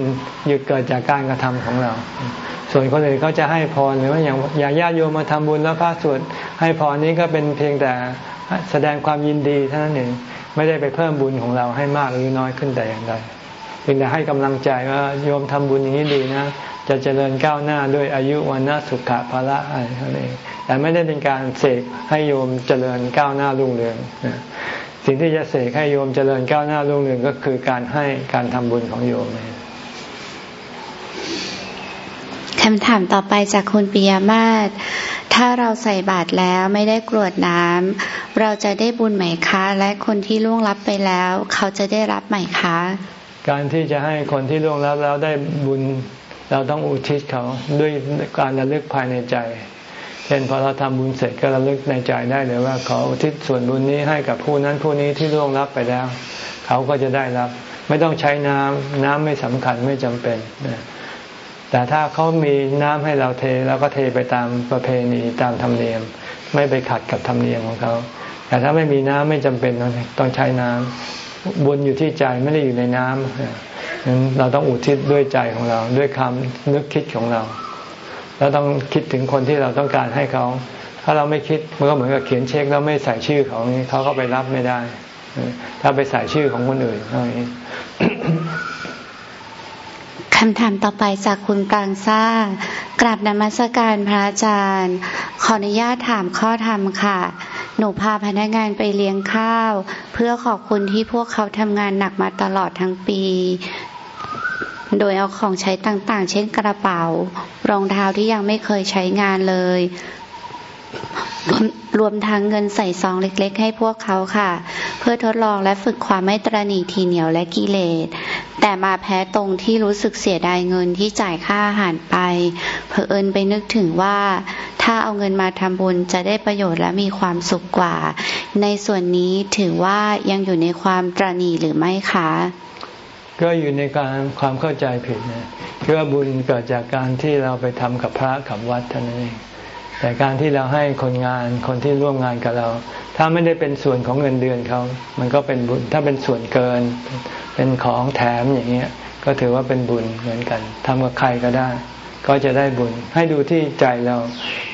หยุดเกิดจากการกระทำของเรา ส่วนคนอื่นเขาจะให้พรหรือว่าอย่างอย่างญาติโยมมาทำบุญแล้วพระสวดให้พรนี้ก็เป็นเพียงแต่แสดงความยินดีเท่านั้นเองไม่ได้ไปเพิ่มบุญของเราให้มากหรือน้อยขึ้นแต่อย่างใด พียงแต่ให้กำลังใจว่าโยมทำบุญอย่างนี้ดีนะ จะเจริญก้าวหน้าด้วยอายุวันนาสุขะภาระอะไรเท่านั้นเองแต่ไม่ได้เป็นการเสกให้โยมเจริญก้าวหน้ารุ่งเรืองสิ่งที่จะเสกให้โยมเจริญก้าวหน้ารุ่งเรืองก็คือการให้การทำบุญของโยมคำถามต่อไปจากคุณปิยมาศถ้าเราใส่บาตรแล้วไม่ได้กรวดน้ำเราจะได้บุญไหมคะ และคนที่ล่วงลับไปแล้ว เขาจะได้รับไหมคะ การที่จะให้คนที่ล่วงลับแล้วได้บุญเราต้องอุทิศเขาด้วยการระลึกภายในใจ เช่นพอเราทำบุญเสร็จก็ระลึกในใจได้เลยว่าขออุทิศส่วนบุญนี้ให้กับผู้นั้นผู้นี้ที่ล่วงรับไปแล้ว เขาก็จะได้รับ ไม่ต้องใช้น้ำน้ำไม่สำคัญไม่จำเป็นแต่ถ้าเขามีน้ำให้เราเทเราก็เทไปตามประเพณีตามธรรมเนียม ไม่ไปขัดกับธรรมเนียมของเขาแต่ถ้าไม่มีน้ำไม่จำเป็นต้องใช้น้ำ บุญอยู่ที่ใจไม่ได้อยู่ในน้ำนั้นเราต้องอุทิศด้วยใจของเราด้วยคำนึกคิดของเรา แล้วต้องคิดถึงคนที่เราต้องการให้เขา ถ้าเราไม่คิดมันก็เหมือนกับเขียนเช็คแล้วไม่ใส่ชื่อเขาเขาก็ไปรับไม่ได้ ถ้าไปใส่ชื่อของคนอื่นอะไรนี้คำถามต่อไปจากคุณปรางซ่ากราบนมัสการพระอาจารย์ ขออนุญาตถามข้อธรรมค่ะ หนูพาพนักงานไปเลี้ยงข้าว เพื่อขอบคุณที่พวกเขาทำงานหนักมาตลอดทั้งปี โดยเอาของใช้ต่างๆ เช่นกระเป๋า รองเท้าที่ยังไม่เคยใช้งานเลย รวมรวมทั้งเงินใส่ซองเล็ก ๆ ให้พวกเขาค่ะ เพื่อทดลองและฝึกความไม่ตรณีทีเหนียวและกิเลส แต่มาแพ้ตรงที่รู้สึกเสียดายเงินที่จ่ายค่าอาหารไปเพอเอิญไปนึกถึงว่า ถ้าเอาเงินมาทำบุญจะได้ประโยชน์และมีความสุขกว่า ในส่วนนี้ถือว่ายังอยู่ในความตรณีหรือไม่คะก็อยู่ในการความเข้าใจผิดนะคือว่าบุญเกิดจากการที่เราไปทำกับพระกับวัดเท่านั้นเอง แต่การที่เราให้คนงานคนที่ร่วมงานกับเรา ถ้าไม่ได้เป็นส่วนของเงินเดือนเขา มันก็เป็นบุญ ถ้าเป็นส่วนเกิน เป็นของแถมอย่างเงี้ย ก็ถือว่าเป็นบุญเหมือนกันทำกับใครก็ได้ ก็จะได้บุญ ให้ดูที่ใจเรา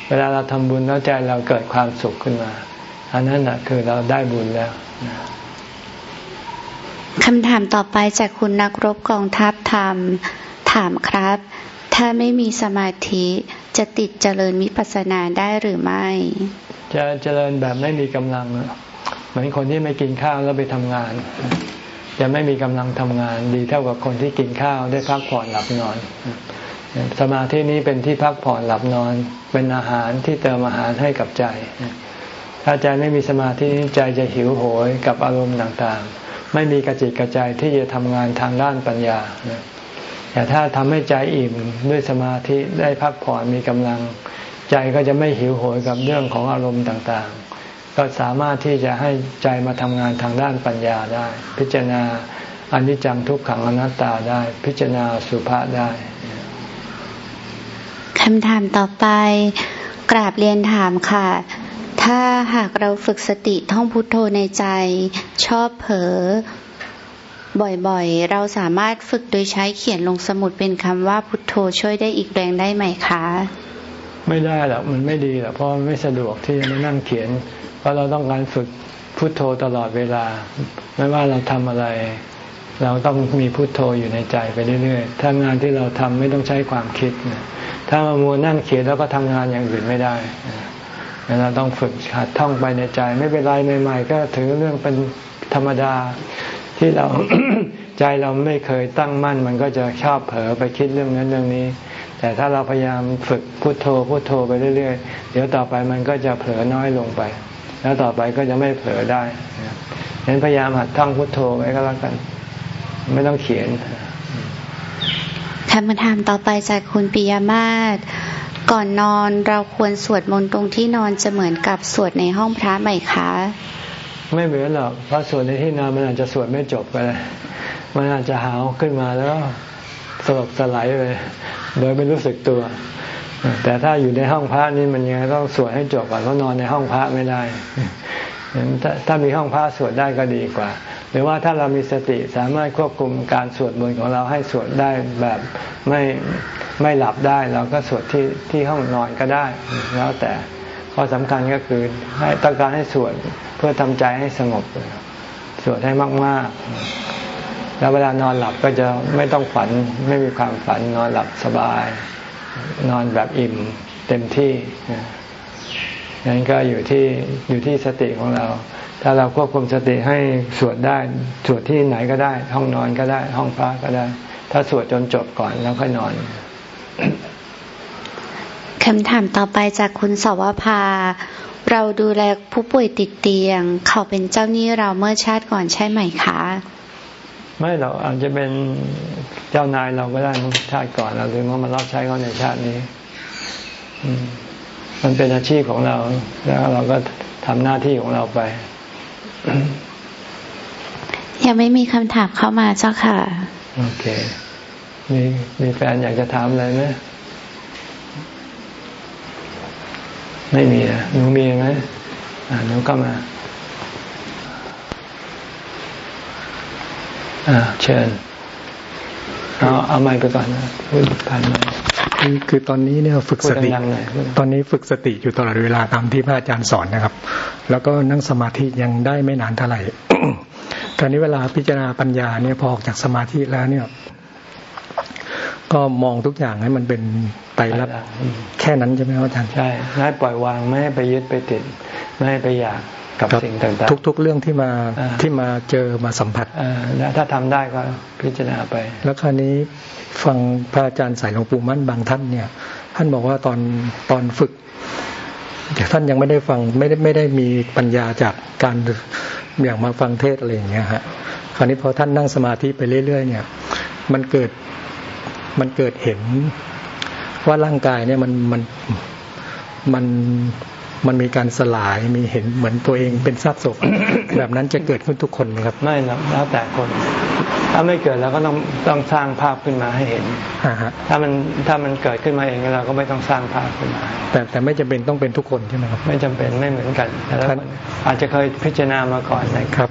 เวลาเราทำบุญแล้วใจเราเกิดความสุขขึ้นมา อันนั้นแหะคือเราได้บุญแล้วคำถามต่อไปจากคุณนักรบกองทัพธรรม ถามครับ ถ้าไม่มีสมาธิ จะติดเจริญวิปัสสนาได้หรือไม่ จะเจริญแบบไม่มีกำลัง เหมือนคนที่ไม่กินข้าวแล้วไปทำงาน จะไม่มีกำลังทำงานดีเท่ากับคนที่กินข้าวได้พักผ่อนหลับนอน สมาธินี้เป็นที่พักผ่อนหลับนอน เป็นอาหารที่เติมอาหารให้กับใจ ถ้าใจไม่มีสมาธิใจจะหิวโหยกับอารมณ์ต่างๆ ไม่มีกระจิตกระใจที่จะทำงานทางด้านปัญญา แต่ถ้าทำให้ใจอิ่มด้วยสมาธิได้พักผ่อนมีกำลัง ใจก็จะไม่หิวโหยกับเรื่องของอารมณ์ต่างๆ ก็สามารถที่จะให้ใจมาทำงานทางด้านปัญญาได้ พิจารณาอนิจจังทุกขังอนัตตาได้ พิจารณาสุภาษได้คำถามต่อไป กราบเรียนถามค่ะ ถ้าหากเราฝึกสติท่องพุทโธในใจ ชอบเผลอ บ่อยๆ เราสามารถฝึกโดยใช้เขียนลงสมุดเป็นคำว่าพุทโธช่วยได้อีกแรงได้ไหมคะ ไม่ได้หรอกมันไม่ดีหรอกเพราะมันไม่สะดวกที่จะมานั่งเขียน เพราะเราต้องการฝึกพุทโธตลอดเวลา ไม่ว่าเราทำอะไร เราต้องมีพุทโธอยู่ในใจไปเรื่อยๆถ้างานที่เราทำไม่ต้องใช้ความคิดถ้ามามัวนั่งเขียนแล้วก็ทำงานอย่างอื่นไม่ได้เราต้องฝึกหัดท่องไปในใจ ไม่เป็นไรใหม่ๆก็ถือเรื่องเป็นธรรมดา ที่เราใจเราไม่เคยตั้งมั่น มันก็จะชอบเผลอไปคิดเรื่องนั้นเรื่องนี้ แต่ถ้าเราพยายามฝึกพุโทโธพุโทโธไปเรื่อยๆ เดี๋ยวต่อไปมันก็จะเผลอน้อยลงไป แล้วต่อไปก็จะไม่เผลอได้ฉะนั้นพยายามหัดท่องพุโทโธไว้ก็แล้วกัน ไม่ต้องเขียนคำถามต่อไปจากคุณปิยมาศก่อนนอนเราควรสวดมนต์ตรงที่นอนจะเหมือนกับสวดในห้องพระไหมคะ ไม่เหมือนหรอกเพราะสวดในที่นอนมันอาจจะสวดไม่จบไปเลยมันอาจจะหาวขึ้นมาแล้วสลบสลายไปโดยไม่รู้สึกตัว แต่ถ้าอยู่ในห้องพระนี่มันยังไงต้องสวดให้จบก่อนเพราะนอนในห้องพระไม่ได้ถ้าถ้ามีห้องพระสวดได้ก็ดีกว่า หรือว่าถ้าเรามีสติสามารถควบคุมการสวดมนต์ของเราให้สวดได้แบบไม่ไม่หลับได้ เราก็สวดที่ที่ห้องนอนก็ได้ แล้วแต่ ข้อสำคัญก็คือให้ต้องการให้สวดเพื่อทำใจให้สงบสวดให้มาก ๆ แล้วเวลานอนหลับก็จะไม่ต้องฝันไม่มีความฝันนอนหลับสบาย นอนแบบอิ่มเต็มที่นั้นก็อยู่ที่อยู่ที่สติของเรา ถ้าเราควบคุมสติให้สวดได้สวดที่ไหนก็ได้ ห้องนอนก็ได้ ห้องพักก็ได้ ถ้าสวดจนจบก่อนแล้วค่อยนอน คำถามต่อไปจากคุณสวภา เราดูแลผู้ป่วยติดเตียง เขาเป็นเจ้าหนี้เราเมื่อชาติก่อนใช่ไหมคะ ไม่หรอกอาจจะเป็นเจ้านายเราก็ได้ชาติก่อนเราถึงว่ามารับใช้เขาในชาตินี้มันเป็นอาชีพของเรา แล้วเราก็ทำหน้าที่ของเราไป ยังไม่มีคำถามเข้ามาเจ้าค่ะ โอเค มีมีแฟนอยากจะถามอะไรไหม ไม่มีนะหนูมีไหมอ่าหนูก็มาอ่าเชิญเอาเอาไม้ไปก่อนนะพูดผ่านไมคือคือตอนนี้เนี่ยฝึกสติตอนนี้ฝึกสติอยู่ตลอดเวลาตามที่พระอาจารย์สอนนะครับ แล้วก็นั่งสมาธิยังได้ไม่นานเท่าไหร่ราวนี้เวลาพิจารณาปัญญาเนี่ยพอออกจากสมาธิแล้วเนี่ย ก็มองทุกอย่างให้มันเป็นไต รลักษณ์แค่นั้นใช่ไหมครับอาจารย์ใช่ให้ปล่อยวางไม่ให้ไปยึดไปติด ไม่ให้ไปอยากกับสิ่งต่างๆทุก ๆ เรื่องที่มาที่มาเจอมาสัมผัสถ้าทำได้ก็พิจารณาไป แล้วคราวนี้ฟังพระอาจารย์สายหลวงปู่มั่นบางท่านเนี่ย ท่านบอกว่าตอนตอนฝึกท่านยังไม่ได้ฟังไม่ได้ไม่ได้มีปัญญาจากการอย่างมาฟังเทศอะไรอย่างเงี้ยฮะคราวนี้พอท่านนั่งสมาธิไปเรื่อยๆ เนี่ย มันเกิดมันเกิดเห็น ว่าร่างกายเนี่ยมันมันมันมันมีการสลายมีเห็นเหมือนตัวเองเป็นซากศพแบบนั้นจะเกิดขึ้นทุกคนไหมครับ ไม่แล้วแต่คน ถ้าไม่เกิดเราก็ต้องต้องสร้างภาพขึ้นมาให้เห็นถ้ามันถ้ามันเกิดขึ้นมาเองเราก็ไม่ต้องสร้างภาพขึ้นมา แต่แต่ไม่จำเป็นต้องเป็นทุกคนใช่ไหมครับ ไม่จำเป็นไม่เหมือนกันแต่ละคนอาจจะเคยพิจารณามาก่อนนะครับ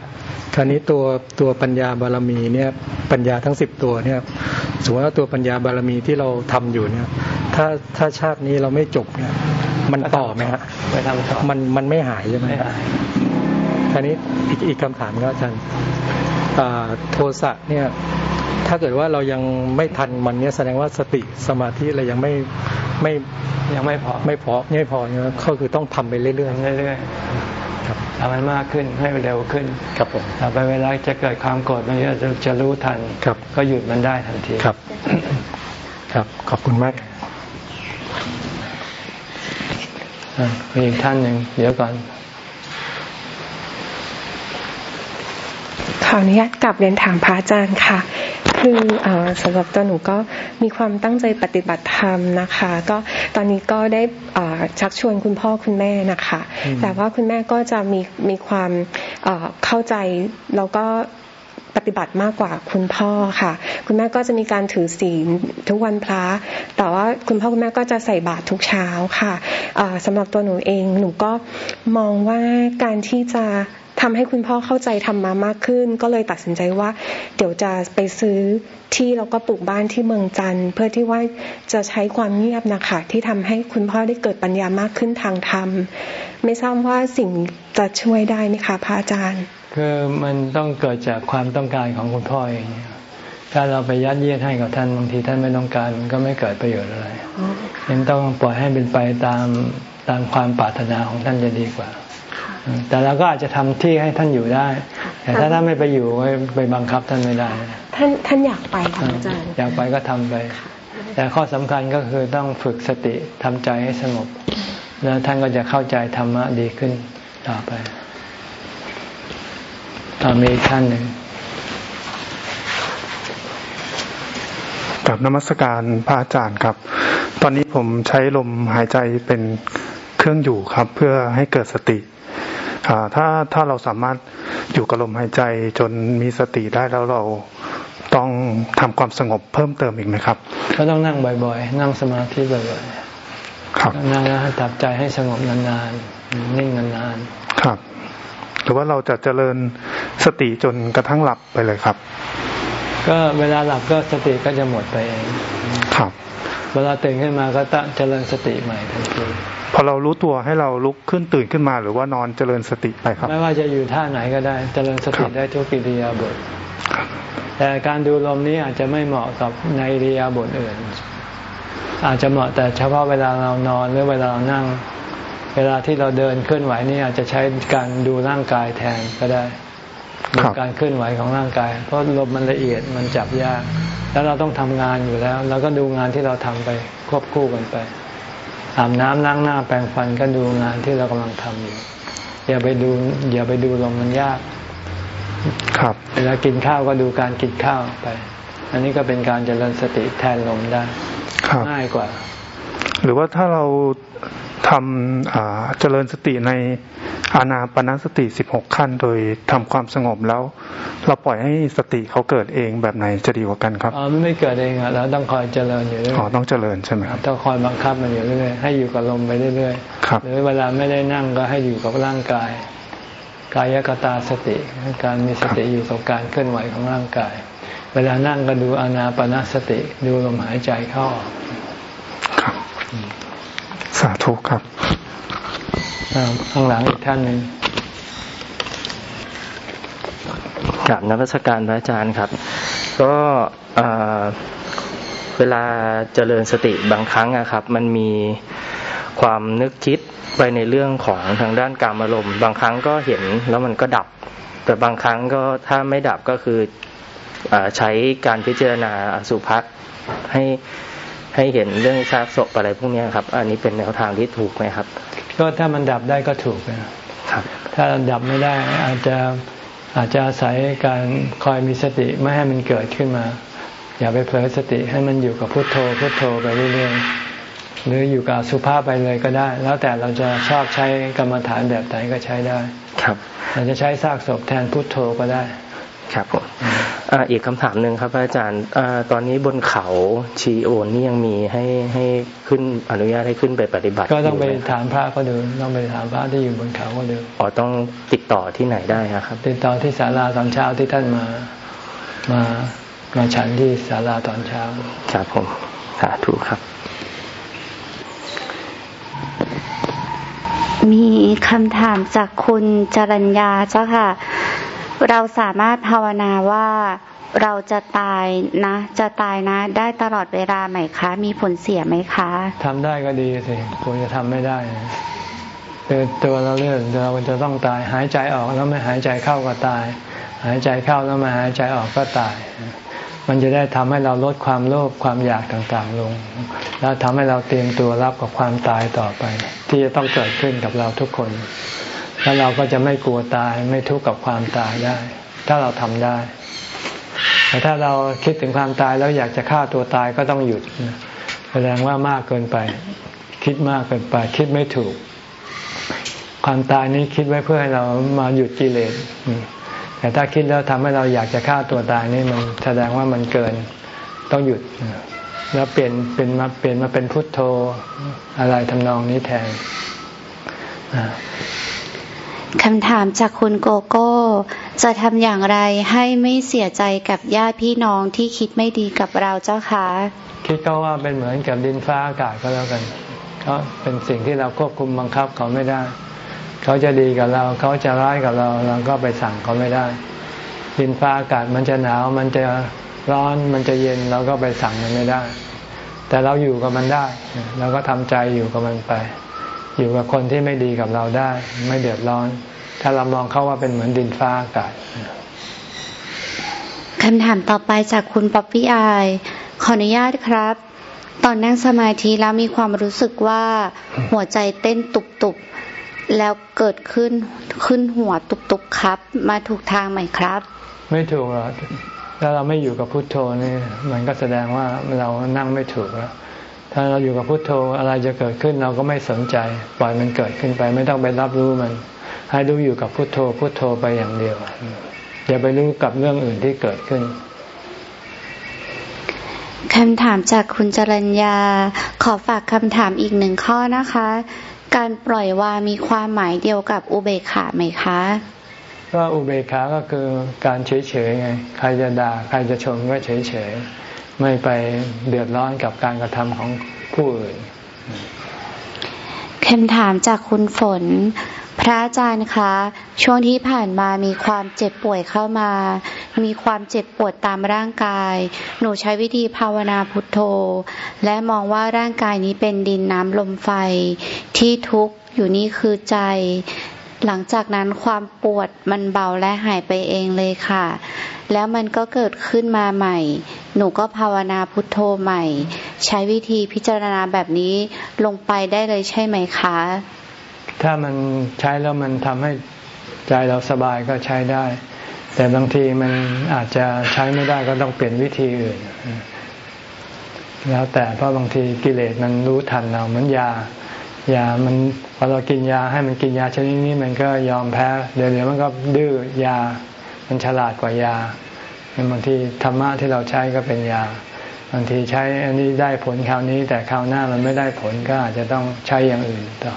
คราวนี้ตัวตัวปัญญาบารมีเนี่ยปัญญาทั้งสิบตัวเนี่ยสมมติว่าตัวปัญญาบารมีที่เราทำอยู่เนี่ย ถ้าถ้าชาตินี้เราไม่จบเนี่ยมันต่อไหมฮะไม่ทำต่อมันมันไม่หายใช่ไหมไม่หายทีนี้อีกอีกคำถามก็อาจารย์โทสะเนี่ย ถ้าเกิดว่าเรายังไม่ทันมันเนี่ยแสดงว่าสติสมาธิเรายังไม่ไม่ยังไม่พอไม่พอไม่พอเนี่ยก็คือต้องทำไปเรื่อยๆเรื่อยๆครับทำมันมากขึ้นให้มันเร็วขึ้นครับผมต่อไปเวลาจะเกิดความโกรธมันจะจะรู้ทันครับก็หยุดมันได้ทันทีครับ ครับขอบคุณมาก มีอีกท่านหนึ่งเดี๋ยวก่อนขออนุญาตกลับเรียนถามพระอาจารย์ค่ะ คืออสำหรับตัวหนูก็มีความตั้งใจปฏิบัติธรรมนะคะ ก็ตอนนี้ก็ได้ชักชวนคุณพ่อคุณแม่นะคะ แต่ว่าคุณแม่ก็จะมีมีความเข้าใจแล้วก็ ปฏิบัติมากกว่าคุณพ่อค่ะ คุณแม่ก็จะมีการถือศีลทุกวันพระ แต่ว่าคุณพ่อคุณแม่ก็จะใส่บาตรทุกเช้าค่ะสำหรับตัวหนูเองหนูก็มองว่าการที่จะ ทำให้คุณพ่อเข้าใจทำมามากขึ้น ก็เลยตัดสินใจว่า เดี๋ยวจะไปซื้อที่แล้วก็ปลูกบ้านที่เมืองจันทร์เพื่อที่ว่าจะใช้ความเงียบนะคะที่ทำให้คุณพ่อได้เกิดปัญญามากขึ้นทางธรรม ไม่ทราบว่าสิ่งจะช่วยได้ไหมคะพระอาจารย์คือมันต้องเกิดจากความต้องการของคุณพ่อเองถ้าเราไปยัดเยียดให้กับท่านบางทีท่านไม่ต้องการมันก็ไม่เกิดประโยชน์อะไรยังต้องปล่อยให้เป็นไปตามตามความปรารถนาของท่านจะดีกว่า แต่เราก็อาจจะทำที่ให้ท่านอยู่ได้ แต่ถ้าท่านไม่ไปอยู่ไปบังคับท่านไม่ได้ ท่านท่านอยากไปค่ะอาจารย์อยากไปก็ทำไป แต่ข้อสำคัญก็คือต้องฝึกสติทำใจให้สงบ แล้วท่านก็จะเข้าใจธรรมะดีขึ้นต่อไปมีท่านหนึ่งกับนมัสการพระอาจารย์ครับ ตอนนี้ผมใช้ลมหายใจเป็นเครื่องอยู่ครับ เพื่อให้เกิดสติ ถ้าถ้าเราสามารถอยู่กับลมหายใจจนมีสติได้แล้วเราต้องทำความสงบเพิ่มเติมอีกไหมครับ ก็ต้องนั่งบ่อยๆ นั่งสมาธิบ่อยๆครับนั่งแล้วจับใจให้สงบนานๆนิ่งนานๆครับหรือว่าเราจะเจริญสติจนกระทั่งหลับไปเลยครับ ก็เวลาหลับก็สติก็จะหมดไปเองครับ เวลาตื่นขึ้นมาก็ตะเจริญสติใหม่ทันทีพอเรารู้ตัวให้เราลุกขึ้นตื่นขึ้นมา หรือว่านอนเจริญสติไปครับ ไม่ว่าจะอยู่ท่าไหนก็ได้ เจริญสติได้ทุกกิริยาบทแต่การดูลมนี้อาจจะไม่เหมาะกับในกิริยาบทอื่น อาจจะเหมาะแต่เฉพาะเวลาเรานอนหรือเวลาเรานั่ง เวลาที่เราเดินเคลื่อนไหวนี่อาจจะใช้การดูร่างกายแทนก็ได้ ดูการเคลื่อนไหวของร่างกาย เพราะลมมันละเอียดมันจับยาก แล้วเราต้องทำงานอยู่แล้ว เราก็ดูงานที่เราทำไปควบคู่กันไปอาบน้ำล้างหน้าแปรงฟันก็ดูงานที่เรากำลังทำอยู่ อย่าไปดู อย่าไปดูลมมันยาก ครับเวลากินข้าวก็ดูการกินข้าวไป อันนี้ก็เป็นการเจริญสติแทนลมได้ง่ายกว่า หรือว่าถ้าเรา ทำเจริญสติในอานาปนาสติสิบหกขั้น โดยทำความสงบแล้ว เราปล่อยให้สติเขาเกิดเองแบบไหนจะดีกว่ากันครับอ๋อไม่เกิดเองอะเราต้องคอยเจริญอยู่เรื่อยอ๋อต้องเจริญใช่ไหมครับต้องคอยบังคับมันอยู่เรื่อยให้อยู่กับลมไปเรื่อยๆครับหรือเวลาไม่ได้นั่งก็ให้อยู่กับร่างกาย กายกตาสติ การมีสติอยู่กับการเคลื่อนไหวของร่างกาย เวลานั่งก็ดูอานาปนาสติ ดูลมหายใจเข้าออก สาธุครับข้างหลังอีกท่านหนึ่งกับนักวิชาการพระอาจารย์ครับ ก็เวลาเจริญสติบางครั้งอะครับ มันมีความนึกคิดไปในเรื่องของทางด้านการอารมณ์บางครั้งก็เห็นแล้วมันก็ดับ แต่บางครั้งก็ถ้าไม่ดับก็คืออใช้การพิจารณาสุภะให้ ให้เห็นเรื่องชาติศพอะไรพวกนี้ครับ อันนี้เป็นแนวทางที่ถูกไหมครับ ก็ถ้ามันดับได้ก็ถูกนะครับ ถ้าดับไม่ได้อาจจะอาจจะอาศัยการคอยมีสติไม่ให้มันเกิดขึ้นมา อย่าไปเผลอสติให้มันอยู่กับพุทโธพุทโธไปเรื่อยๆหรืออยู่กับสุภาพไปเลยก็ได้ แล้วแต่เราจะชอบใช้กรรมฐานแบบไหนก็ใช้ได้ ครับ เราจะใช้ซากศพแทนพุทโธก็ได้ ครับผม อีกคำถามหนึ่งครับอาจารย์อตอนนี้บนเขาชีโอนนี่ยังมีให้ให้ขึ้นอนุญาตให้ขึ้นไปปฏิบัติ ก็ต้องไปถามพระก็ดูต้องไปถามพระที่อยู่บนเขาก็ดูอ๋อต้องติดต่อที่ไหนได้ครับ ติดต่อที่ศาลาตอนเช้าที่ท่านมามามาฉันที่ศาลาตอนเช้าครับผมสาธุครับ มีคำถามจากคุณจรัญญาเจ้าค่ะ เราสามารถภาวนาว่าเราจะตายนะ จะตายนะ ได้ตลอดเวลาไหมคะ มีผลเสียไหมคะทำได้ก็ดีสิคุณจะทำไม่ได้คือตัวเราเลือกเราจะต้องตายหายใจออกแล้วไม่หายใจเข้าก็ตาย หายใจเข้าแล้วไม่หายใจออกก็ตาย มันจะได้ทำให้เราลดความโลภความอยากต่างๆลง แล้วทำให้เราเตรียมตัวรับกับความตายต่อไป ที่จะต้องเกิดขึ้นกับเราทุกคน แล้วเราก็จะไม่กลัวตายไม่ทุกข์กับความตายได้ ถ้าเราทำได้ แต่ถ้าเราคิดถึงความตายแล้วอยากจะฆ่าตัวตายก็ต้องหยุดแสดงว่ามากเกินไป คิดมากเกินไป คิดไม่ถูก ความตายนี้คิดไว้เพื่อให้เรามาหยุดกิเลสแต่ถ้าคิดแล้วทำให้เราอยากจะฆ่าตัวตายนี่มันแสดงว่ามันเกินต้องหยุดแล้วเปลี่ยนเป็นมาเปลี่ยนมาเป็นพุทโธอะไรทำนองนี้แทน คำถามจากคุณโกโก้ จะทำอย่างไรให้ไม่เสียใจกับญาติพี่น้องที่คิดไม่ดีกับเราเจ้าคะคิดก็ว่าเป็นเหมือนกับดินฟ้าอากาศก็แล้วกันเขาเป็นสิ่งที่เราควบคุมบังคับเขาไม่ได้ เขาจะดีกับเราเขาจะร้ายกับเราเราก็ไปสั่งเขาไม่ได้ ดินฟ้าอากาศมันจะหนาวมันจะร้อนมันจะเย็นเราก็ไปสั่งมันไม่ได้ แต่เราอยู่กับมันได้เราก็ทำใจอยู่กับมันไป อยู่กับคนที่ไม่ดีกับเราได้ ไม่เดือดร้อน ถ้าเรามองเขาว่าเป็นเหมือนดินฟ้าอากาศคำถามต่อไปจากคุณป๊อปปี้อายขออนุญาตครับ ตอนนั่งสมาธิแล้วมีความรู้สึกว่าหัวใจเต้นตุบๆแล้วเกิดขึ้นขึ้นหัวตุบๆครับ มาถูกทางไหมครับ ไม่ถูกหรอกถ้าเราไม่อยู่กับพุทโธนี่มันก็แสดงว่าเรานั่งไม่ถูกแล้ว ถ้าเราอยู่กับพุทโธอะไรจะเกิดขึ้นเราก็ไม่สนใจ ปล่อยมันเกิดขึ้นไป ไม่ต้องไปรับรู้มัน ให้รู้อยู่กับพุทโธพุทโธไปอย่างเดียวอย่าไปรู้กับเรื่องอื่นที่เกิดขึ้นคำถามจากคุณจรัญญา ขอฝากคำถามอีกหนึ่งข้อนะคะ การปล่อยวางมีความหมายเดียวกับอุเบกขาไหมคะก็อุเบกขาก็คือการเฉยๆไง ใครจะด่าใครจะชมก็เฉยๆ ไม่ไปเดือดร้อนกับการกระทำของผู้อื่นคำถามจากคุณฝน พระอาจารย์คะ ช่วงที่ผ่านมามีความเจ็บป่วยเข้ามา มีความเจ็บปวดตามร่างกาย หนูใช้วิธีภาวนาพุทโธ และมองว่าร่างกายนี้เป็นดินน้ำลมไฟ ที่ทุกข์อยู่นี่คือใจ หลังจากนั้นความปวดมันเบาและหายไปเองเลยค่ะ แล้วมันก็เกิดขึ้นมาใหม่ หนูก็ภาวนาพุทโธใหม่ ใช้วิธีพิจารณาแบบนี้ลงไปได้เลยใช่ไหมคะ ถ้ามันใช้แล้วมันทำให้ใจเราสบายก็ใช้ได้ แต่บางทีมันอาจจะใช้ไม่ได้ก็ต้องเปลี่ยนวิธีอื่น แล้วแต่เพราะบางทีกิเลสมันรู้ทันเราเหมือนยา ยามันพอเรากินยาให้มันกินยาชนิดนี้มันก็ยอมแพ้เดี๋ยวเดี๋ยวมันก็ดื้อยา มันฉลาดกว่ายาบางทีธรรมะที่เราใช้ก็เป็นยาบางทีใช้อันนี้ได้ผลคราวนี้ แต่คราวหน้ามันไม่ได้ผลก็อาจจะต้องใช้อย่างอื่นต่อ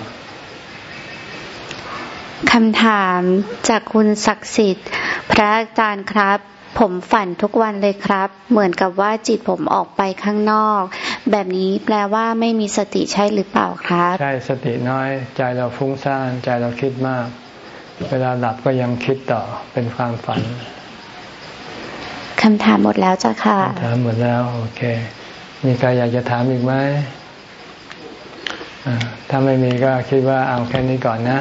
คำถามจากคุณศักดิ์สิทธิ์ พระอาจารย์ครับ ผมฝันทุกวันเลยครับ เหมือนกับว่าจิตผมออกไปข้างนอก แบบนี้แปลว่าไม่มีสติใช่หรือเปล่าครับ ใช่สติน้อย ใจเราฟุ้งซ่านใจเราคิดมาก เวลาหลับก็ยังคิดต่อเป็นความฝันคำถามหมดแล้วจ้ะค่ะถามหมดแล้ว โอเค มีใครอยากจะถามอีกไหมถ้าไม่มีก็คิดว่าเอาแค่นี้ก่อนนะ